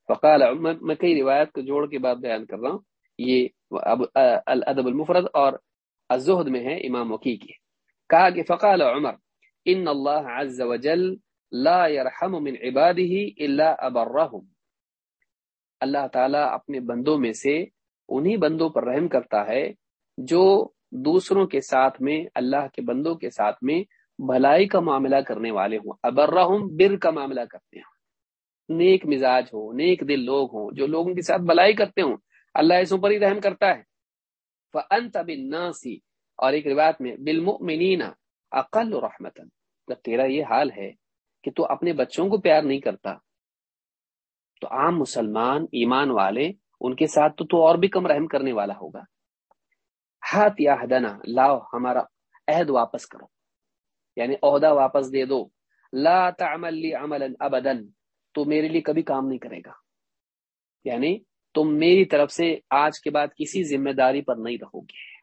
فقال میں کئی روایت کو جوڑ کے بعد بیان کر رہا ہوں۔ یہ الادب المفرد اور الزہد میں ہے امام وکی کی۔ کہا کہ فقال عمر، ان اللہ عز وجل لا يرحم من عباده الا ابرهم اللہ تعالیٰ اپنے بندوں میں سے انہی بندوں پر رحم کرتا ہے جو دوسروں کے ساتھ میں، اللہ کے بندوں کے ساتھ میں بھلائی کا معاملہ کرنے والے ہوں۔ ابرہم بر کا معاملہ کرتے ہوں نیک مزاج ہو نیک دل لوگ ہوں جو لوگوں کے ساتھ بھلائی کرتے ہوں۔ اللہ ایسوں پر ہی رحم کرتا ہے۔ فَأَنْتَ بِالنَّاسِ، اور ایک روایت میں، بالمؤمنین اقل رحمتن جب تیرا یہ حال ہے کہ تو اپنے بچوں کو پیار نہیں کرتا تو عام مسلمان، ایمان والے، ان کے ساتھ تو تو اور بھی کم رحم کرنے والا ہوگا۔ ہاتھ یا ہدنا لاؤ ہمارا عہد واپس کرو۔ یعنی عہدہ واپس دے دو۔ لا تعمل لی عملا ابدا، تو میرے لیے کبھی کام نہیں کرے گا۔ یعنی تم میری طرف سے آج کے بعد کسی ذمہ داری پر نہیں رہو گے۔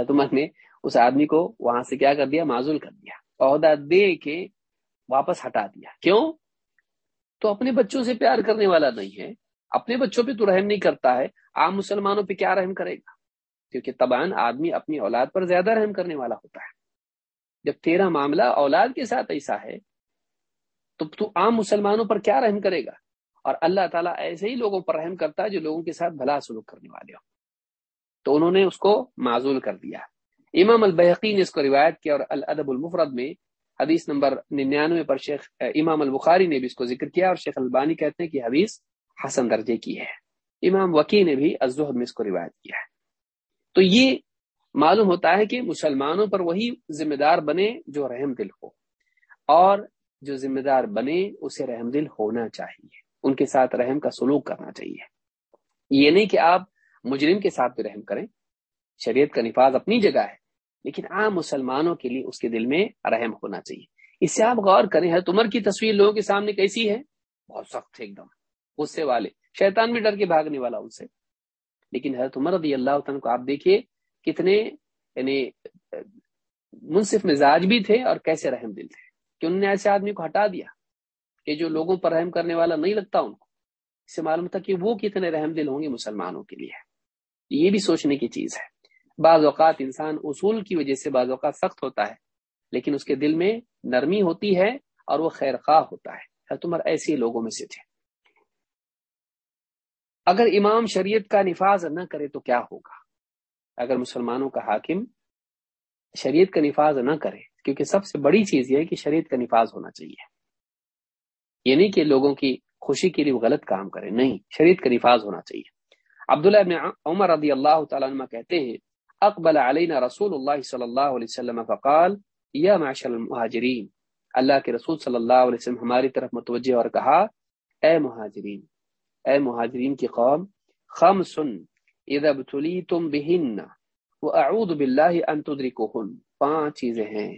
عمر نے اس آدمی کو وہاں سے کیا کر دیا؟ معذول کر دیا۔ عہدہ دے کے واپس ہٹا دیا۔ کیوں؟ تو اپنے بچوں سے پیار کرنے والا نہیں ہے۔ اپنے بچوں پہ تو رحم نہیں کرتا ہے۔ عام مسلمانوں پہ کیا رحم کرے گا؟ کیونکہ تبان آدمی اپنی اولاد پر زیادہ رحم کرنے والا ہوتا ہے۔ جب تیرا معاملہ اولاد کے ساتھ ایسا ہے، تو تو عام مسلمانوں پر کیا رحم کرے گا؟ اور اللہ تعالیٰ ایسے ہی لوگوں پر رحم کرتا ہے جو لوگوں کے ساتھ بھلا سلوک کرنے والے ہو تو انہوں نے اس کو معذول کر دیا۔ امام البحقی نے اس کو روایت کیا اور الادب المفرد میں حدیث نمبر ننانوے پر شیخ امام البخاری نے بھی اس کو ذکر کیا اور شیخ البانی کہتے ہیں کہ حدیث حسن درجے کی ہے۔ امام وکی نے بھی الزہد میں اس کو روایت کیا ہے۔ تو یہ معلوم ہوتا ہے کہ مسلمانوں پر وہی ذمہ دار بنے جو رحم دل ہو۔ اور جو ذمہ دار بنے اسے رحم دل ہونا چاہیے۔ ان کے ساتھ رحم کا سلوک کرنا چاہیے۔ یہ نہیں کہ آپ مجرم کے ساتھ بھی رحم کریں۔ شریعت کا نفاذ اپنی جگہ ہے۔ لیکن عام مسلمانوں کے لیے اس کے دل میں رحم ہونا چاہیے۔ اس سے آپ غور کریں ہے عمر کی تصویر لوگوں کے سامنے کیسی ہے؟ بہت سخت ہے ایک دم، غصے والے۔ شیطان بھی ڈر کے بھاگنے والا ان سے۔ لیکن حضرت عمر رضی اللہ عنہ کو آپ دیکھیے کتنے یعنی منصف مزاج بھی تھے اور کیسے رحم دل تھے کہ انہوں نے ایسے آدمی کو ہٹا دیا کہ جو لوگوں پر رحم کرنے والا نہیں لگتا ان کو۔ اس سے معلوم تھا کہ وہ کتنے رحم دل ہوں گے مسلمانوں کے لیے۔ یہ بھی سوچنے کی چیز ہے۔ بعض اوقات انسان اصول کی وجہ سے بعض اوقات سخت ہوتا ہے، لیکن اس کے دل میں نرمی ہوتی ہے اور وہ خیر خواہ ہوتا ہے۔ تمہر ایسے لوگوں میں سے تھے۔ اگر امام شریعت کا نفاذ نہ کرے تو کیا ہوگا؟ اگر مسلمانوں کا حاکم شریعت کا نفاذ نہ کرے، کیونکہ سب سے بڑی چیز یہ ہے کہ شریعت کا نفاذ ہونا چاہیے۔ یہ نہیں کہ لوگوں کی خوشی کے لیے وہ غلط کام کرے، نہیں، شریعت کا نفاذ ہونا چاہیے۔ عبداللہ ابن عمر رضی اللہ تعالیٰ عنہ کہتے ہیں اقبل علینا رسول اللہ صلی اللہ علیہ وسلم فقال یا معشر المہاجرین اللہ کے رسول صلی اللہ علیہ وسلم ہماری طرف متوجہ اور کہا، اے مہاجرین اے مہاجرین کی قوم خمس اذا ابتلیتم بہن واعوذ باللہ ان تدرکوہن. پانچ چیزیں ہیں۔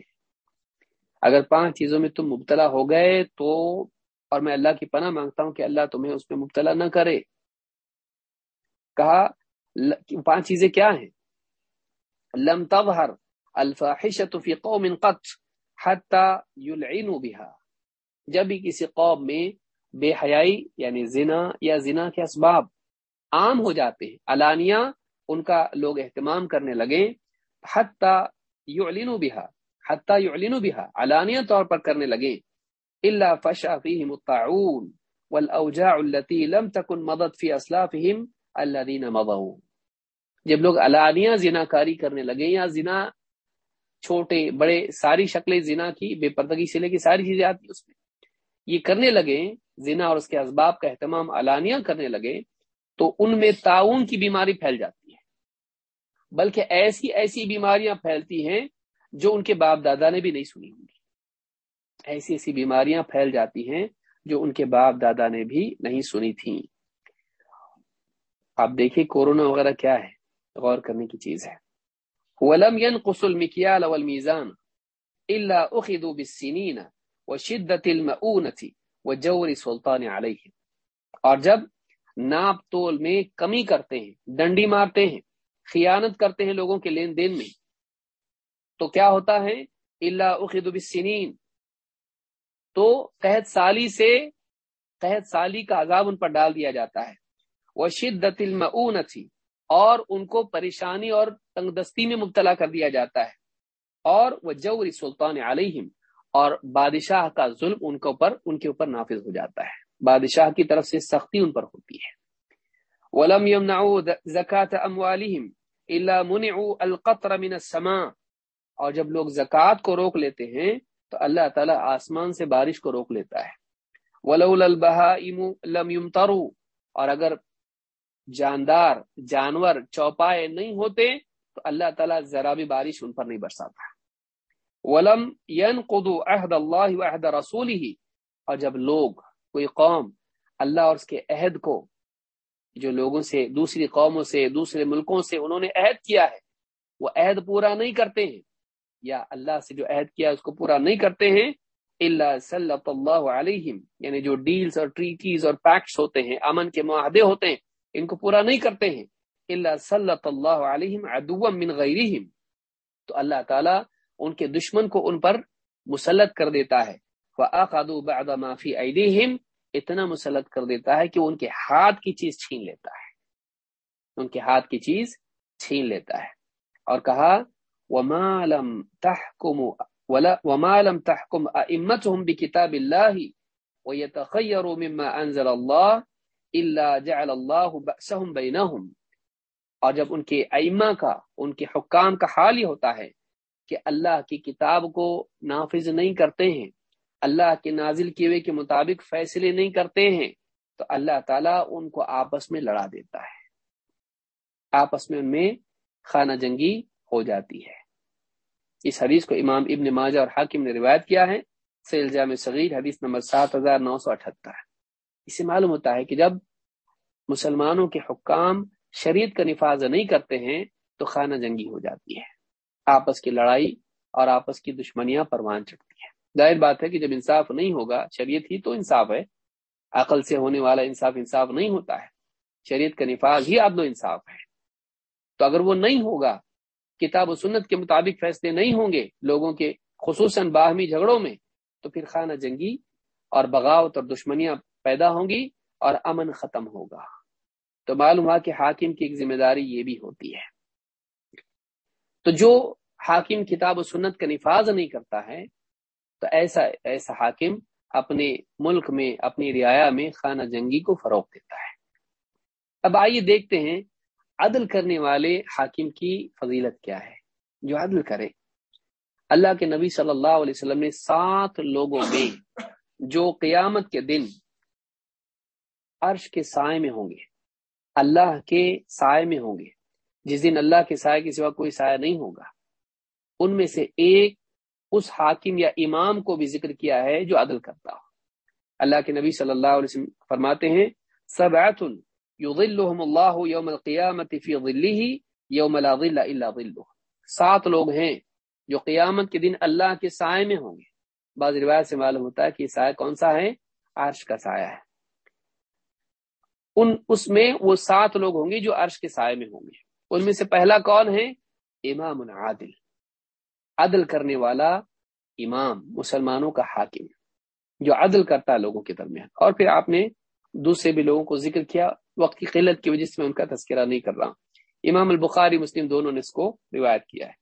اگر پانچ چیزوں میں تم مبتلا ہو گئے تو، اور میں اللہ کی پناہ مانگتا ہوں کہ اللہ تمہیں اس میں مبتلا نہ کرے۔ کہا پانچ چیزیں کیا ہیں؟ لم تظهر الفاحشة في قوم قط حتى يلعنوا بها. جب بھی کسی قوم میں بے حیائی یعنی زنا یا زنا کے اسباب عام ہو جاتے ہیں، علانیہ ان کا لوگ اہتمام کرنے لگے حتی یعلنوا بها حتی یعلنوا بها، علانیہ طور پر کرنے لگے الا فشا فيهم الطاعون والاوجاع التي لم تكن مضت في اسلافهم الذين مضوا جب لوگ علانیہ زنا کاری کرنے لگے یا زنا چھوٹے بڑے ساری شکلیں زنا کی بے پردگی سے لے کے ساری چیزیں آتی اس میں۔ یہ کرنے لگے، زنا اور اس کے اسباب کا اہتمام علانیہ کرنے لگے تو ان میں تعاون کی بیماری پھیل جاتی ہے۔ بلکہ ایسی ایسی بیماریاں پھیلتی ہیں جو ان کے باپ دادا نے بھی نہیں سنی ہوں گی۔ ایسی ایسی بیماریاں پھیل جاتی ہیں جو ان کے باپ دادا نے بھی نہیں سنی تھیں۔ آپ دیکھیے کورونا وغیرہ کیا ہے۔ غور کرنے کی چیز ہے۔ ولم ينقص المكيال والميزان الا اخذوا بالسنين وشده المؤونه وجور سلطان عليهم۔ اور جب ناپ تول میں کمی کرتے ہیں، ڈنڈی مارتے ہیں، خیانت کرتے ہیں لوگوں کے لین دین میں، تو کیا ہوتا ہے؟ الا اخذوا بالسنين۔ تو قحط سالی سے قحط سالی کا عذاب ان پر ڈال دیا جاتا ہے۔ وہ شدت المعونتی اور ان کو پریشانی اور تنگ دستی میں مبتلا کر دیا جاتا ہے۔ اور وہ جور سلطان علیہم، اور بادشاہ کا ظلم ان کے اوپر، ان کے اوپر نافذ ہو جاتا ہے۔ بادشاہ کی طرف سے سختی ان پر ہوتی ہے۔ ولم يمنعوا زکات اموالهم الا منعوا القطر من السماء۔ اور جب لوگ زکات کو روک لیتے ہیں، تو اللہ تعالی آسمان سے بارش کو روک لیتا ہے۔ ولولا البهائم لم يمطروا اور اگر جاندار، جانور، چوپائے نہیں ہوتے، تو اللہ تعالیٰ ذرا بھی بارش ان پر نہیں برساتا۔ ولم عہد اللہ عہد رسول ہی اور جب لوگ، کوئی قوم اللہ اور اس کے عہد کو، جو لوگوں سے، دوسری قوموں سے، دوسرے ملکوں سے انہوں نے عہد کیا ہے، وہ عہد پورا نہیں کرتے ہیں۔ یا اللہ سے جو عہد کیا اس کو پورا نہیں کرتے ہیں۔ اللہ صلی اللہ علیہم یعنی جو ڈیلز اور ٹریٹیز اور پیکٹس ہوتے ہیں، امن کے معاہدے ہوتے ہیں ان کو پورا نہیں کرتے ہیں اللہ صلی اللہ علیہم ادو من غیرہم۔ تو اللہ تعالیٰ ان کے دشمن کو ان پر مسلط کر دیتا ہے۔ وَأَخَذُوا بَعْدَ مَا فِي أَيْدِيهِمْ۔ اتنا مسلط کر دیتا ہے کہ ان کے ہاتھ کی چیز چھین لیتا ہے۔ ان کے ہاتھ کی چیز چھین لیتا ہے۔ اور کہا، وَمَا لَمْ تَحْكُمُ وما لم تحكم ائمتهم بكتاب الله ويتخيروا مما انزل الله الا جعل الله بأسهم بينهم۔ اور جب ان کے ائمہ کا، ان کے حکام کا حال ہی ہوتا ہے کہ اللہ کی کتاب کو نافذ نہیں کرتے ہیں، اللہ کے نازل کیے ہوئے کے مطابق فیصلے نہیں کرتے ہیں، تو اللہ تعالیٰ ان کو آپس میں لڑا دیتا ہے۔ آپس میں ان میں خانہ جنگی ہو جاتی ہے۔ اس حدیث کو امام ابن ماجہ اور حاکم نے روایت کیا ہے۔ سیل جامع صغیر، حدیث نمبر سات ہزار نو سو اٹھہتر اسے معلوم ہوتا ہے کہ جب مسلمانوں کے حکام شریعت کا نفاذ نہیں کرتے ہیں، تو خانہ جنگی ہو جاتی ہے۔ آپس کی لڑائی اور آپس کی دشمنیاں پروان چڑھتی ہیں۔ ظاہر بات ہے کہ جب انصاف نہیں ہوگا، شریعت ہی تو انصاف ہے۔ عقل سے ہونے والا انصاف انصاف نہیں ہوتا ہے۔ شریعت کا نفاذ ہی عدل و انصاف ہے۔ تو اگر وہ نہیں ہوگا، کتاب و سنت کے مطابق فیصلے نہیں ہوں گے لوگوں کے، خصوصاً باہمی جھگڑوں میں، تو پھر خانہ جنگی اور بغاوت اور دشمنیاں پیدا ہوں گی اور امن ختم ہوگا۔ تو معلوم ہوا کہ حاکم کی ایک ذمہ داری یہ بھی ہوتی ہے۔ تو جو حاکم کتاب و سنت کا نفاذ نہیں کرتا ہے، تو ایسا ایسا حاکم اپنے ملک میں، اپنی رعایا میں خانہ جنگی کو فروغ دیتا ہے۔ اب آئیے دیکھتے ہیں عدل کرنے والے حاکم کی فضیلت کیا ہے۔ جو عدل کرے۔ اللہ کے نبی صلی اللہ علیہ وسلم نے سات لوگوں میں جو قیامت کے دن عرش کے سائے میں ہوں گے۔ اللہ کے سائے میں ہوں گے۔ جس دن اللہ کے سائے کے سوا کوئی سایہ نہیں ہوگا۔ ان میں سے ایک اس حاکم یا امام کو بھی ذکر کیا ہے جو عدل کرتا ہو۔ اللہ کے نبی صلی اللہ علیہ وسلم فرماتے ہیں سب یظلهم اللہ یوم القیامت فی ظلہ یوم لا ظل الا ظلہ۔ سات لوگ ہیں جو قیامت کے دن اللہ کے سائے میں ہوں گے۔ بعض روایت سے معلوم ہوتا ہے کہ یہ سایہ کون سا ہے؟ عرش کا سایہ ہے۔ ان اس میں وہ سات لوگ ہوں گے جو عرش کے سائے میں ہوں گے۔ ان میں سے پہلا کون ہے؟ امام عادل۔ عدل کرنے والا امام، مسلمانوں کا حاکم، جو عدل کرتا ہے لوگوں کے درمیان۔ اور پھر آپ نے دوسرے بھی لوگوں کو ذکر کیا، وقت کی قلت کی وجہ سے میں ان کا تذکرہ نہیں کر رہا امام البخاری، مسلم دونوں نے اس کو روایت کیا ہے۔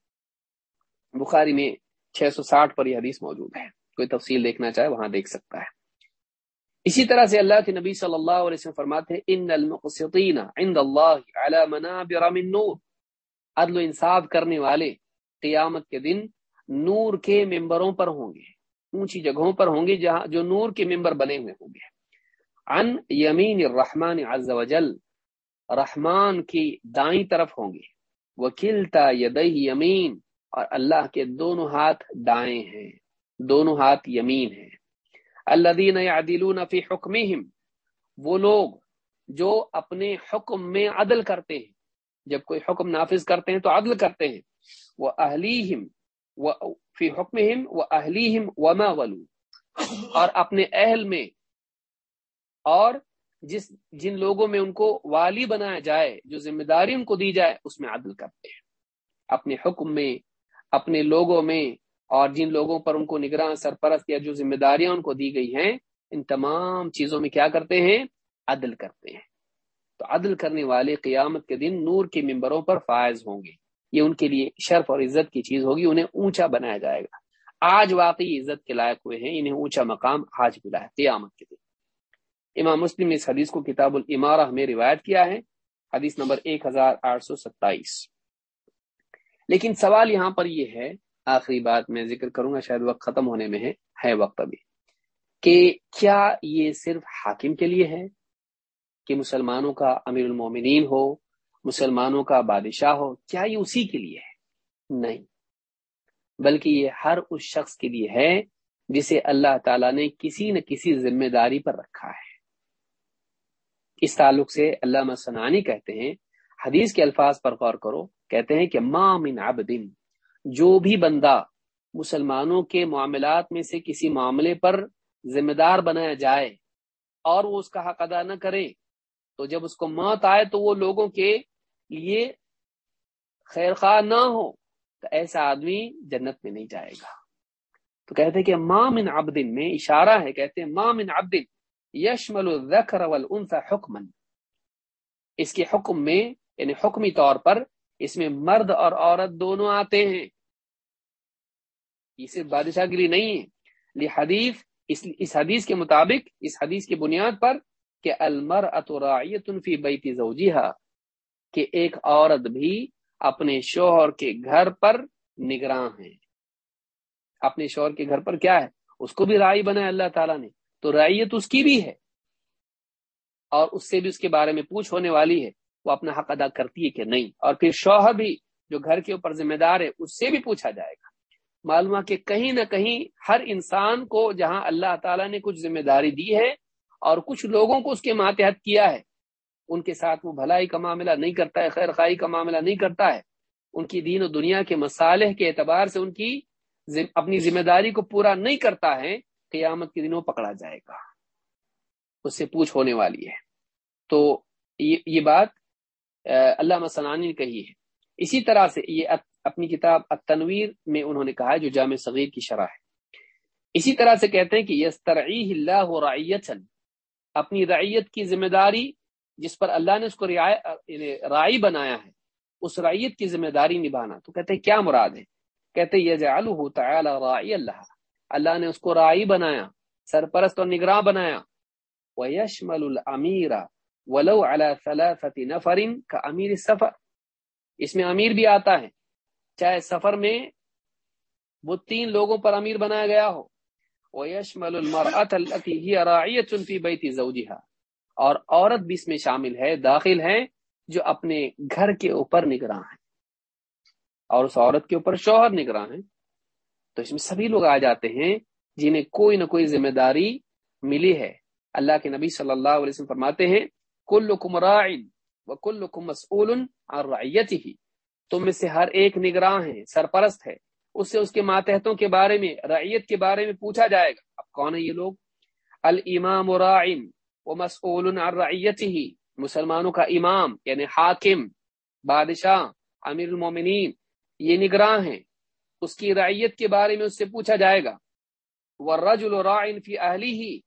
بخاری میں چھ سو ساٹھ پر یہ حدیث موجود ہے۔ کوئی تفصیل دیکھنا چاہے وہاں دیکھ سکتا ہے۔ اسی طرح سے اللہ کے نبی صلی اللہ علیہ وسلم فرماتے ہیں، ان المقسطین عند اللہ علی منابر من نور. عدل و انصاف کرنے والے قیامت کے دن نور کے ممبروں پر ہوں گے، اونچی جگہوں پر ہوں گے جہاں جو نور کے ممبر بنے ہوئے ہوں گے۔ عن یمین الرحمن عز وجل، رحمان کی دائیں طرف ہوں گے۔ وکلتا یدئی یمین، اور اللہ کے دونوں ہاتھ دائیں ہیں، دونوں ہاتھ یمین ہیں۔ الذین یعدلون فی حکمہم۔ وہ لوگ جو اپنے حکم میں عدل کرتے ہیں، جب کوئی حکم نافذ کرتے ہیں تو عدل کرتے ہیں۔ وہ اہلیہم فی حکمہم، و اہلیہم وما ولو۔ اور اپنے اہل میں، اور جس جن لوگوں میں ان کو والی بنایا جائے، جو ذمہ داری ان کو دی جائے، اس میں عدل کرتے ہیں۔ اپنے حکم میں، اپنے لوگوں میں اور جن لوگوں پر ان کو نگراں، سرپرست یا جو ذمہ داریاں ان کو دی گئی ہیں، ان تمام چیزوں میں کیا کرتے ہیں؟ عدل کرتے ہیں۔ تو عدل کرنے والے قیامت کے دن نور کے ممبروں پر فائز ہوں گے۔ یہ ان کے لیے شرف اور عزت کی چیز ہوگی، انہیں اونچا بنایا جائے گا۔ آج واقعی عزت کے لائق ہوئے ہیں، انہیں اونچا مقام آج ملا ہے، قیامت کے دن۔ امام مسلم نے اس حدیث کو کتاب العمارہ میں روایت کیا ہے، حدیث نمبر ایک ہزار آٹھ سو ستائیس۔ لیکن سوال یہاں پر یہ ہے آخری بات میں ذکر کروں گا، شاید وقت ختم ہونے میں ہے ہے وقت ابھی، کہ کیا یہ صرف حاکم کے لیے ہے کہ مسلمانوں کا امیر المومنین ہو، مسلمانوں کا بادشاہ ہو؟ کیا یہ اسی کے لیے ہے؟ نہیں، بلکہ یہ ہر اس شخص کے لیے ہے جسے اللہ تعالیٰ نے کسی نہ کسی ذمہ داری پر رکھا ہے۔ اس تعلق سے علامہ سنانی کہتے ہیں، حدیث کے الفاظ پر غور کرو، کہتے ہیں کہ ما من عبد جو بھی بندہ مسلمانوں کے معاملات میں سے کسی معاملے پر ذمہ دار بنایا جائے اور وہ اس کا حق ادا نہ کرے، تو جب اس کو موت آئے تو وہ لوگوں کے لیے خیر خواہ نہ ہو، تو ایسا آدمی جنت میں نہیں جائے گا۔ تو کہتے کہ ماں من عبدن، میں اشارہ ہے، کہتے ہیں ماں من عبدن یشمل الذکر والانثى حکما۔ اس کے حکم میں یعنی حکمی طور پر اس میں مرد اور عورت دونوں آتے ہیں۔ یہ صرف بادشاہ کے لیے نہیں ہے۔ حدیث، اس اس حدیث کے مطابق، اس حدیث کی بنیاد پر کہ المر اترایت فی بیتی زوجیہا کہ ایک عورت بھی اپنے شوہر کے گھر پر نگراں ہیں۔ اپنے شوہر کے گھر پر کیا ہے؟ اس کو بھی رائی بنا اللہ تعالیٰ نے۔ تو رائیت اس کی بھی ہے اور اس سے بھی اس کے بارے میں پوچھ ہونے والی ہے۔ وہ اپنا حق ادا کرتی ہے کہ نہیں؟ اور پھر شوہر بھی جو گھر کے اوپر ذمہ دار ہے، اس سے بھی پوچھا جائے گا۔ معلوم کہ کہیں نہ کہیں ہر انسان کو جہاں اللہ تعالیٰ نے کچھ ذمہ داری دی ہے اور کچھ لوگوں کو اس کے ماتحت کیا ہے، ان کے ساتھ وہ بھلائی کا معاملہ نہیں کرتا ہے، خیر خائی کا معاملہ نہیں کرتا ہے۔ ان کی دین و دنیا کے مسالح کے اعتبار سے ان کی اپنی ذمہ داری کو پورا نہیں کرتا ہے، قیامت کے دنوں پکڑا جائے گا۔ اس سے پوچھ ہونے والی ہے۔ تو یہ بات اللہ مسلانی نے کہی ہے۔ اسی طرح سے یہ اپنی کتاب التنویر میں انہوں نے کہا ہے، جو جامع صغیر کی شرح ہے۔ اسی طرح سے کہتے ہیں کہ یس اللہ رعیت اپنی رعیت کی ذمہ داری جس پر اللہ نے اس کو یعنی رائی بنایا ہے، اس رعیت کی ذمہ داری نبھانا۔ تو کہتے ہیں، کیا مراد ہے؟ کہتے یجعلہ تعالی رائی اللہ۔ اللہ نے اس کو رائی بنایا، سرپرست اور نگراں بنایا۔ ویشمل الامیر ولو على ثلاثه نفر کا امیر سفر اس میں امیر بھی آتا ہے۔ چاہے سفر میں وہ تین لوگوں پر امیر بنایا گیا ہو۔ ویشمل المرأة التي هي راعية في بيت زوجها۔ اور عورت بھی اس میں شامل ہے، داخل ہے، جو اپنے گھر کے اوپر نگراں ہے اور اس عورت کے اوپر شوہر نگراں ہے تو اس میں سبھی لوگ آ جاتے ہیں جنہیں کوئی نہ کوئی ذمہ داری ملی ہے۔ اللہ کے نبی صلی اللہ علیہ وسلم فرماتے ہیں کل راعن و کل مسول ہی تم میں سے ہر ایک نگراں ہے سرپرست ہے۔ اس سے اس کے ماتحتوں کے بارے میں، رعیت کے بارے میں پوچھا جائے گا۔ اب کون ہے یہ لوگ؟ المام راعن و مسول ہی مسلمانوں کا امام یعنی حاکم، بادشاہ، امیر المومنین، یہ نگراں ہیں۔ اس کی رعیت کے بارے میں اس سے پوچھا جائے گا۔ وہ رج فی اہلی ہی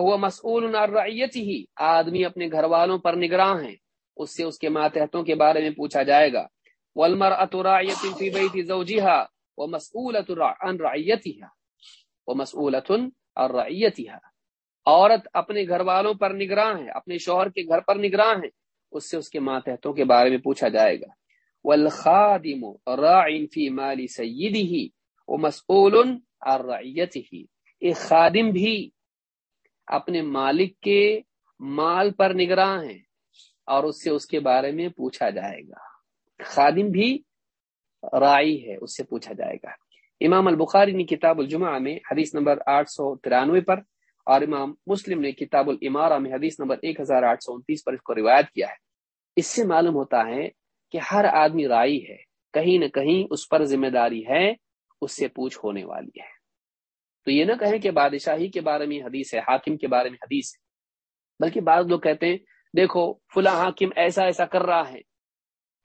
وہ مسعول رعیت ہی آدمی اپنے گھر والوں پر نگراں ہیں۔ اس سے اس کے ماتحتوں کے بارے میں پوچھا جائے گا۔ ولمر اترایت فی بیت زوجها ومسؤولة عن رعیتها ومسؤولة عن رعیتها عورت اپنے گھر والوں پر نگراں ہے، اپنے شوہر کے گھر پر نگراں ہے۔ اس سے اس کے ماتحتوں کے بارے میں پوچھا جائے گا۔ والخادم راع فی مال سیدہ ومسؤول عن رعیته ایک خادم بھی اپنے مالک کے مال پر نگراں ہے اور اس سے اس کے بارے میں پوچھا جائے گا۔ خادم بھی رائی ہے، اس سے پوچھا جائے گا۔ امام البخاری نے کتاب الجمعہ میں حدیث نمبر آٹھ سو ترانوے پر اور امام مسلم نے کتاب العمارہ میں حدیث نمبر ایک ہزار آٹھ سو انتیس پر اس کو روایت کیا ہے۔ اس سے معلوم ہوتا ہے کہ ہر آدمی رائی ہے، کہیں نہ کہیں اس پر ذمہ داری ہے، اس سے پوچھ ہونے والی ہے۔ تو یہ نہ کہیں کہ بادشاہی کے بارے میں حدیث ہے، حاکم کے بارے میں حدیث ہے۔ بلکہ بعض لوگ کہتے ہیں، دیکھو، فلاں حاکم ایسا ایسا کر رہا ہے۔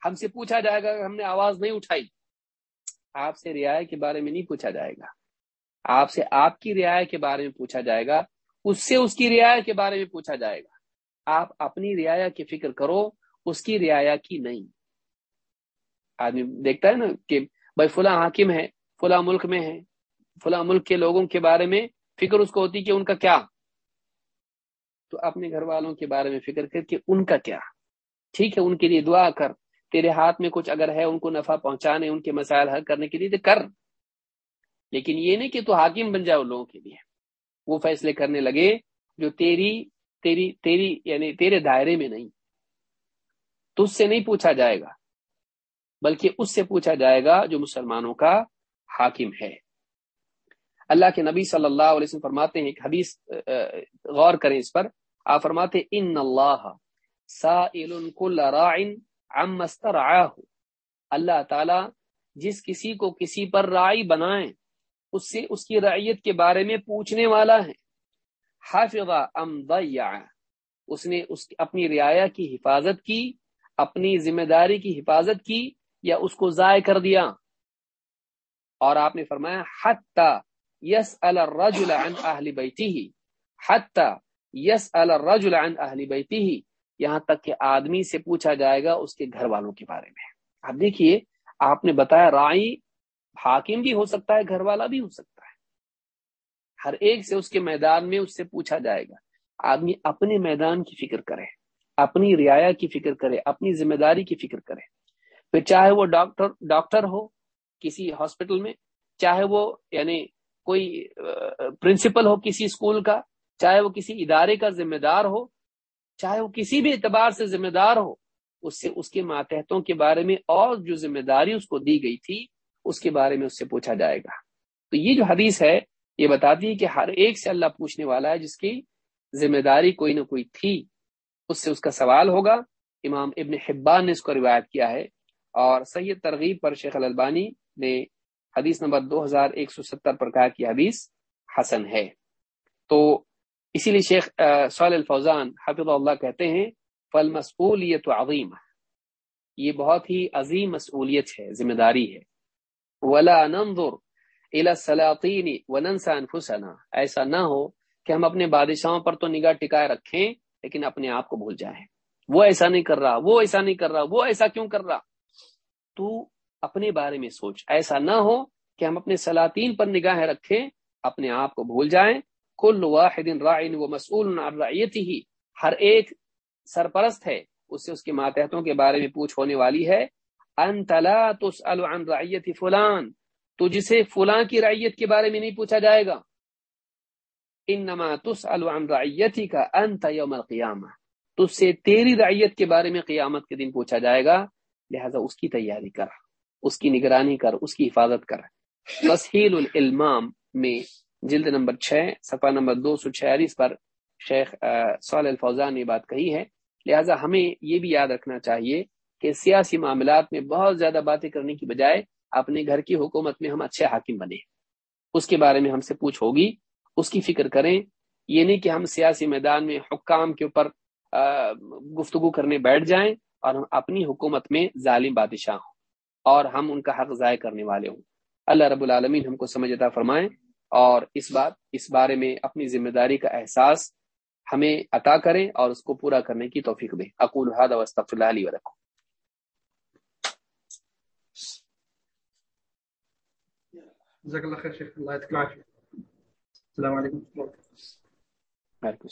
ہم سے پوچھا جائے گا کہ ہم نے آواز نہیں اٹھائی۔ آپ سے رعایت کے بارے میں نہیں پوچھا جائے گا۔ آپ سے آپ کی رعایت کے بارے میں پوچھا جائے گا۔ اس سے اس کی رعایت کے بارے میں پوچھا جائے گا۔ آپ اپنی رعایت کی فکر کرو، اس کی رعایت کی نہیں۔ آدمی دیکھتا ہے نا کہ بھائی فلاں حاکم ہے، فلاں ملک میں ہے۔ فلاں ملک کے لوگوں کے بارے میں فکر اس کو ہوتی کہ ان کا کیا؟ تو اپنے گھر والوں کے بارے میں فکر کر کہ ان کا کیا؟ ٹھیک ہے، ان کے لیے دعا کر۔ تیرے ہاتھ میں کچھ اگر ہے، ان کو نفع پہنچانے، ان کے مسائل حل کرنے کے لیے تو کر۔ لیکن یہ نہیں کہ تو حاکم بن جائے لوگوں کے لیے۔ وہ فیصلے کرنے لگے جو تیری تیری تیری یعنی تیرے دائرے میں نہیں۔ تو اس سے نہیں پوچھا جائے گا، بلکہ اس سے پوچھا جائے گا جو مسلمانوں کا حاکم ہے۔ اللہ کے نبی صلی اللہ علیہ وسلم فرماتے ہیں ایک حدیث غور کریں اس پر۔ آپ فرماتے ان اللہ سائل کل راع عم استرعاه۔ اللہ تعالی جس کسی کو کسی پر رائی بنائیں، اس سے اس کی رعیت کے بارے میں پوچھنے والا ہے۔ حافظ ام ضیع۔ اس نے اس اپنی رعایا کی حفاظت کی، اپنی ذمہ داری کی حفاظت کی یا اس کو ضائع کر دیا۔ اور آپ نے فرمایا، حتی یس الرجل عن اہل بیتی ہی حتی یس الرجل عن اہل بیتی ہی یہاں تک کہ آدمی سے پوچھا جائے گا اس کے گھر والوں کے بارے میں۔ اب دیکھیے، آپ نے بتایا رائی حاکم بھی ہو سکتا ہے، گھر والا بھی ہو سکتا ہے۔ ہر ایک سے اس کے میدان میں اس سے پوچھا جائے گا۔ آدمی اپنے میدان کی فکر کرے، اپنی رعایا کی فکر کرے، اپنی ذمہ داری کی فکر کرے۔ پھر چاہے وہ ڈاکٹر ڈاکٹر ہو کسی ہاسپٹل میں، چاہے وہ یعنی کوئی پرنسپل ہو کسی اسکول کا، چاہے وہ کسی ادارے کا ذمہ دار ہو، چاہے وہ کسی بھی اعتبار سے ذمہ دار ہو، اس سے، اس کے ماتحتوں کے بارے میں اور جو ذمہ داری اس کو دی گئی تھی، اس کے بارے میں اس سے پوچھا جائے گا۔ تو یہ جو حدیث ہے، یہ بتاتی ہے کہ ہر ایک سے اللہ پوچھنے والا ہے جس کی ذمہ داری کوئی نہ کوئی تھی، اس سے اس کا سوال ہوگا۔ امام ابن حبان نے اس کو روایت کیا ہے اور صحیح ترغیب پر شیخ البانی نے حدیث نمبر دو ہزار ایک سو ستر پر کہا کہ حدیث حسن ہے۔ تو اسی لیے شیخ سول الفوزان حفظ اللہ کہتے ہیں فل مسئولیت عظیم یہ بہت ہی عظیم مسئولیت ہے، ذمہ داری ہے۔ ولا ننظر الى السلاطین وننسى انفسنا ایسا نہ ہو کہ ہم اپنے بادشاہوں پر تو نگاہ ٹکائے رکھیں، لیکن اپنے آپ کو بھول جائیں۔ وہ ایسا نہیں کر رہا، وہ ایسا نہیں کر رہا، وہ ایسا کیوں کر رہا؟ تو اپنے بارے میں سوچ۔ ایسا نہ ہو کہ ہم اپنے سلاطین پر نگاہیں رکھیں، اپنے آپ کو بھول جائیں۔ کل واحد رائن و مسئول ہی ہر ایک سرپرست ہے، اس سے اس کے ماتحتوں کے بارے میں پوچھ ہونے والی ہے۔ انتلا تسأل عن رعیت فلان۔ تو جسے فلاں کی رعیت کے بارے میں نہیں پوچھا جائے گا۔ انما تسأل عن رعیتی کا انت یوم القیامہ۔ تجھ سے تیری رعیت کے بارے میں قیامت کے دن پوچھا جائے گا، لہذا اس کی تیاری کر اس کی نگرانی کر، اس کی حفاظت کر۔ تسہیل الالمام میں جلد نمبر چھ، صفحہ نمبر دو سو چھیالیس پر شیخ صال الفوزان نے بات کہی ہے۔ لہذا ہمیں یہ بھی یاد رکھنا چاہیے کہ سیاسی معاملات میں بہت زیادہ باتیں کرنے کی بجائے اپنے گھر کی حکومت میں ہم اچھے حاکم بنے۔ اس کے بارے میں ہم سے پوچھ ہوگی، اس کی فکر کریں۔ یہ نہیں کہ ہم سیاسی میدان میں حکام کے اوپر گفتگو کرنے بیٹھ جائیں اور ہم اپنی حکومت میں ظالم بادشاہ ہوں۔ اور ہم ان کا حق ضائع کرنے والے ہوں۔ اللہ رب العالمین ہم کو سمجھتا فرمائیں اور اس بات اس بارے میں اپنی ذمہ داری کا احساس ہمیں عطا کریں اور اس کو پورا کرنے کی توفیق دیں۔ اقول اللہ علیہ ورکو جزاک اللہ خیر شیخ اللہ السلام علیکم۔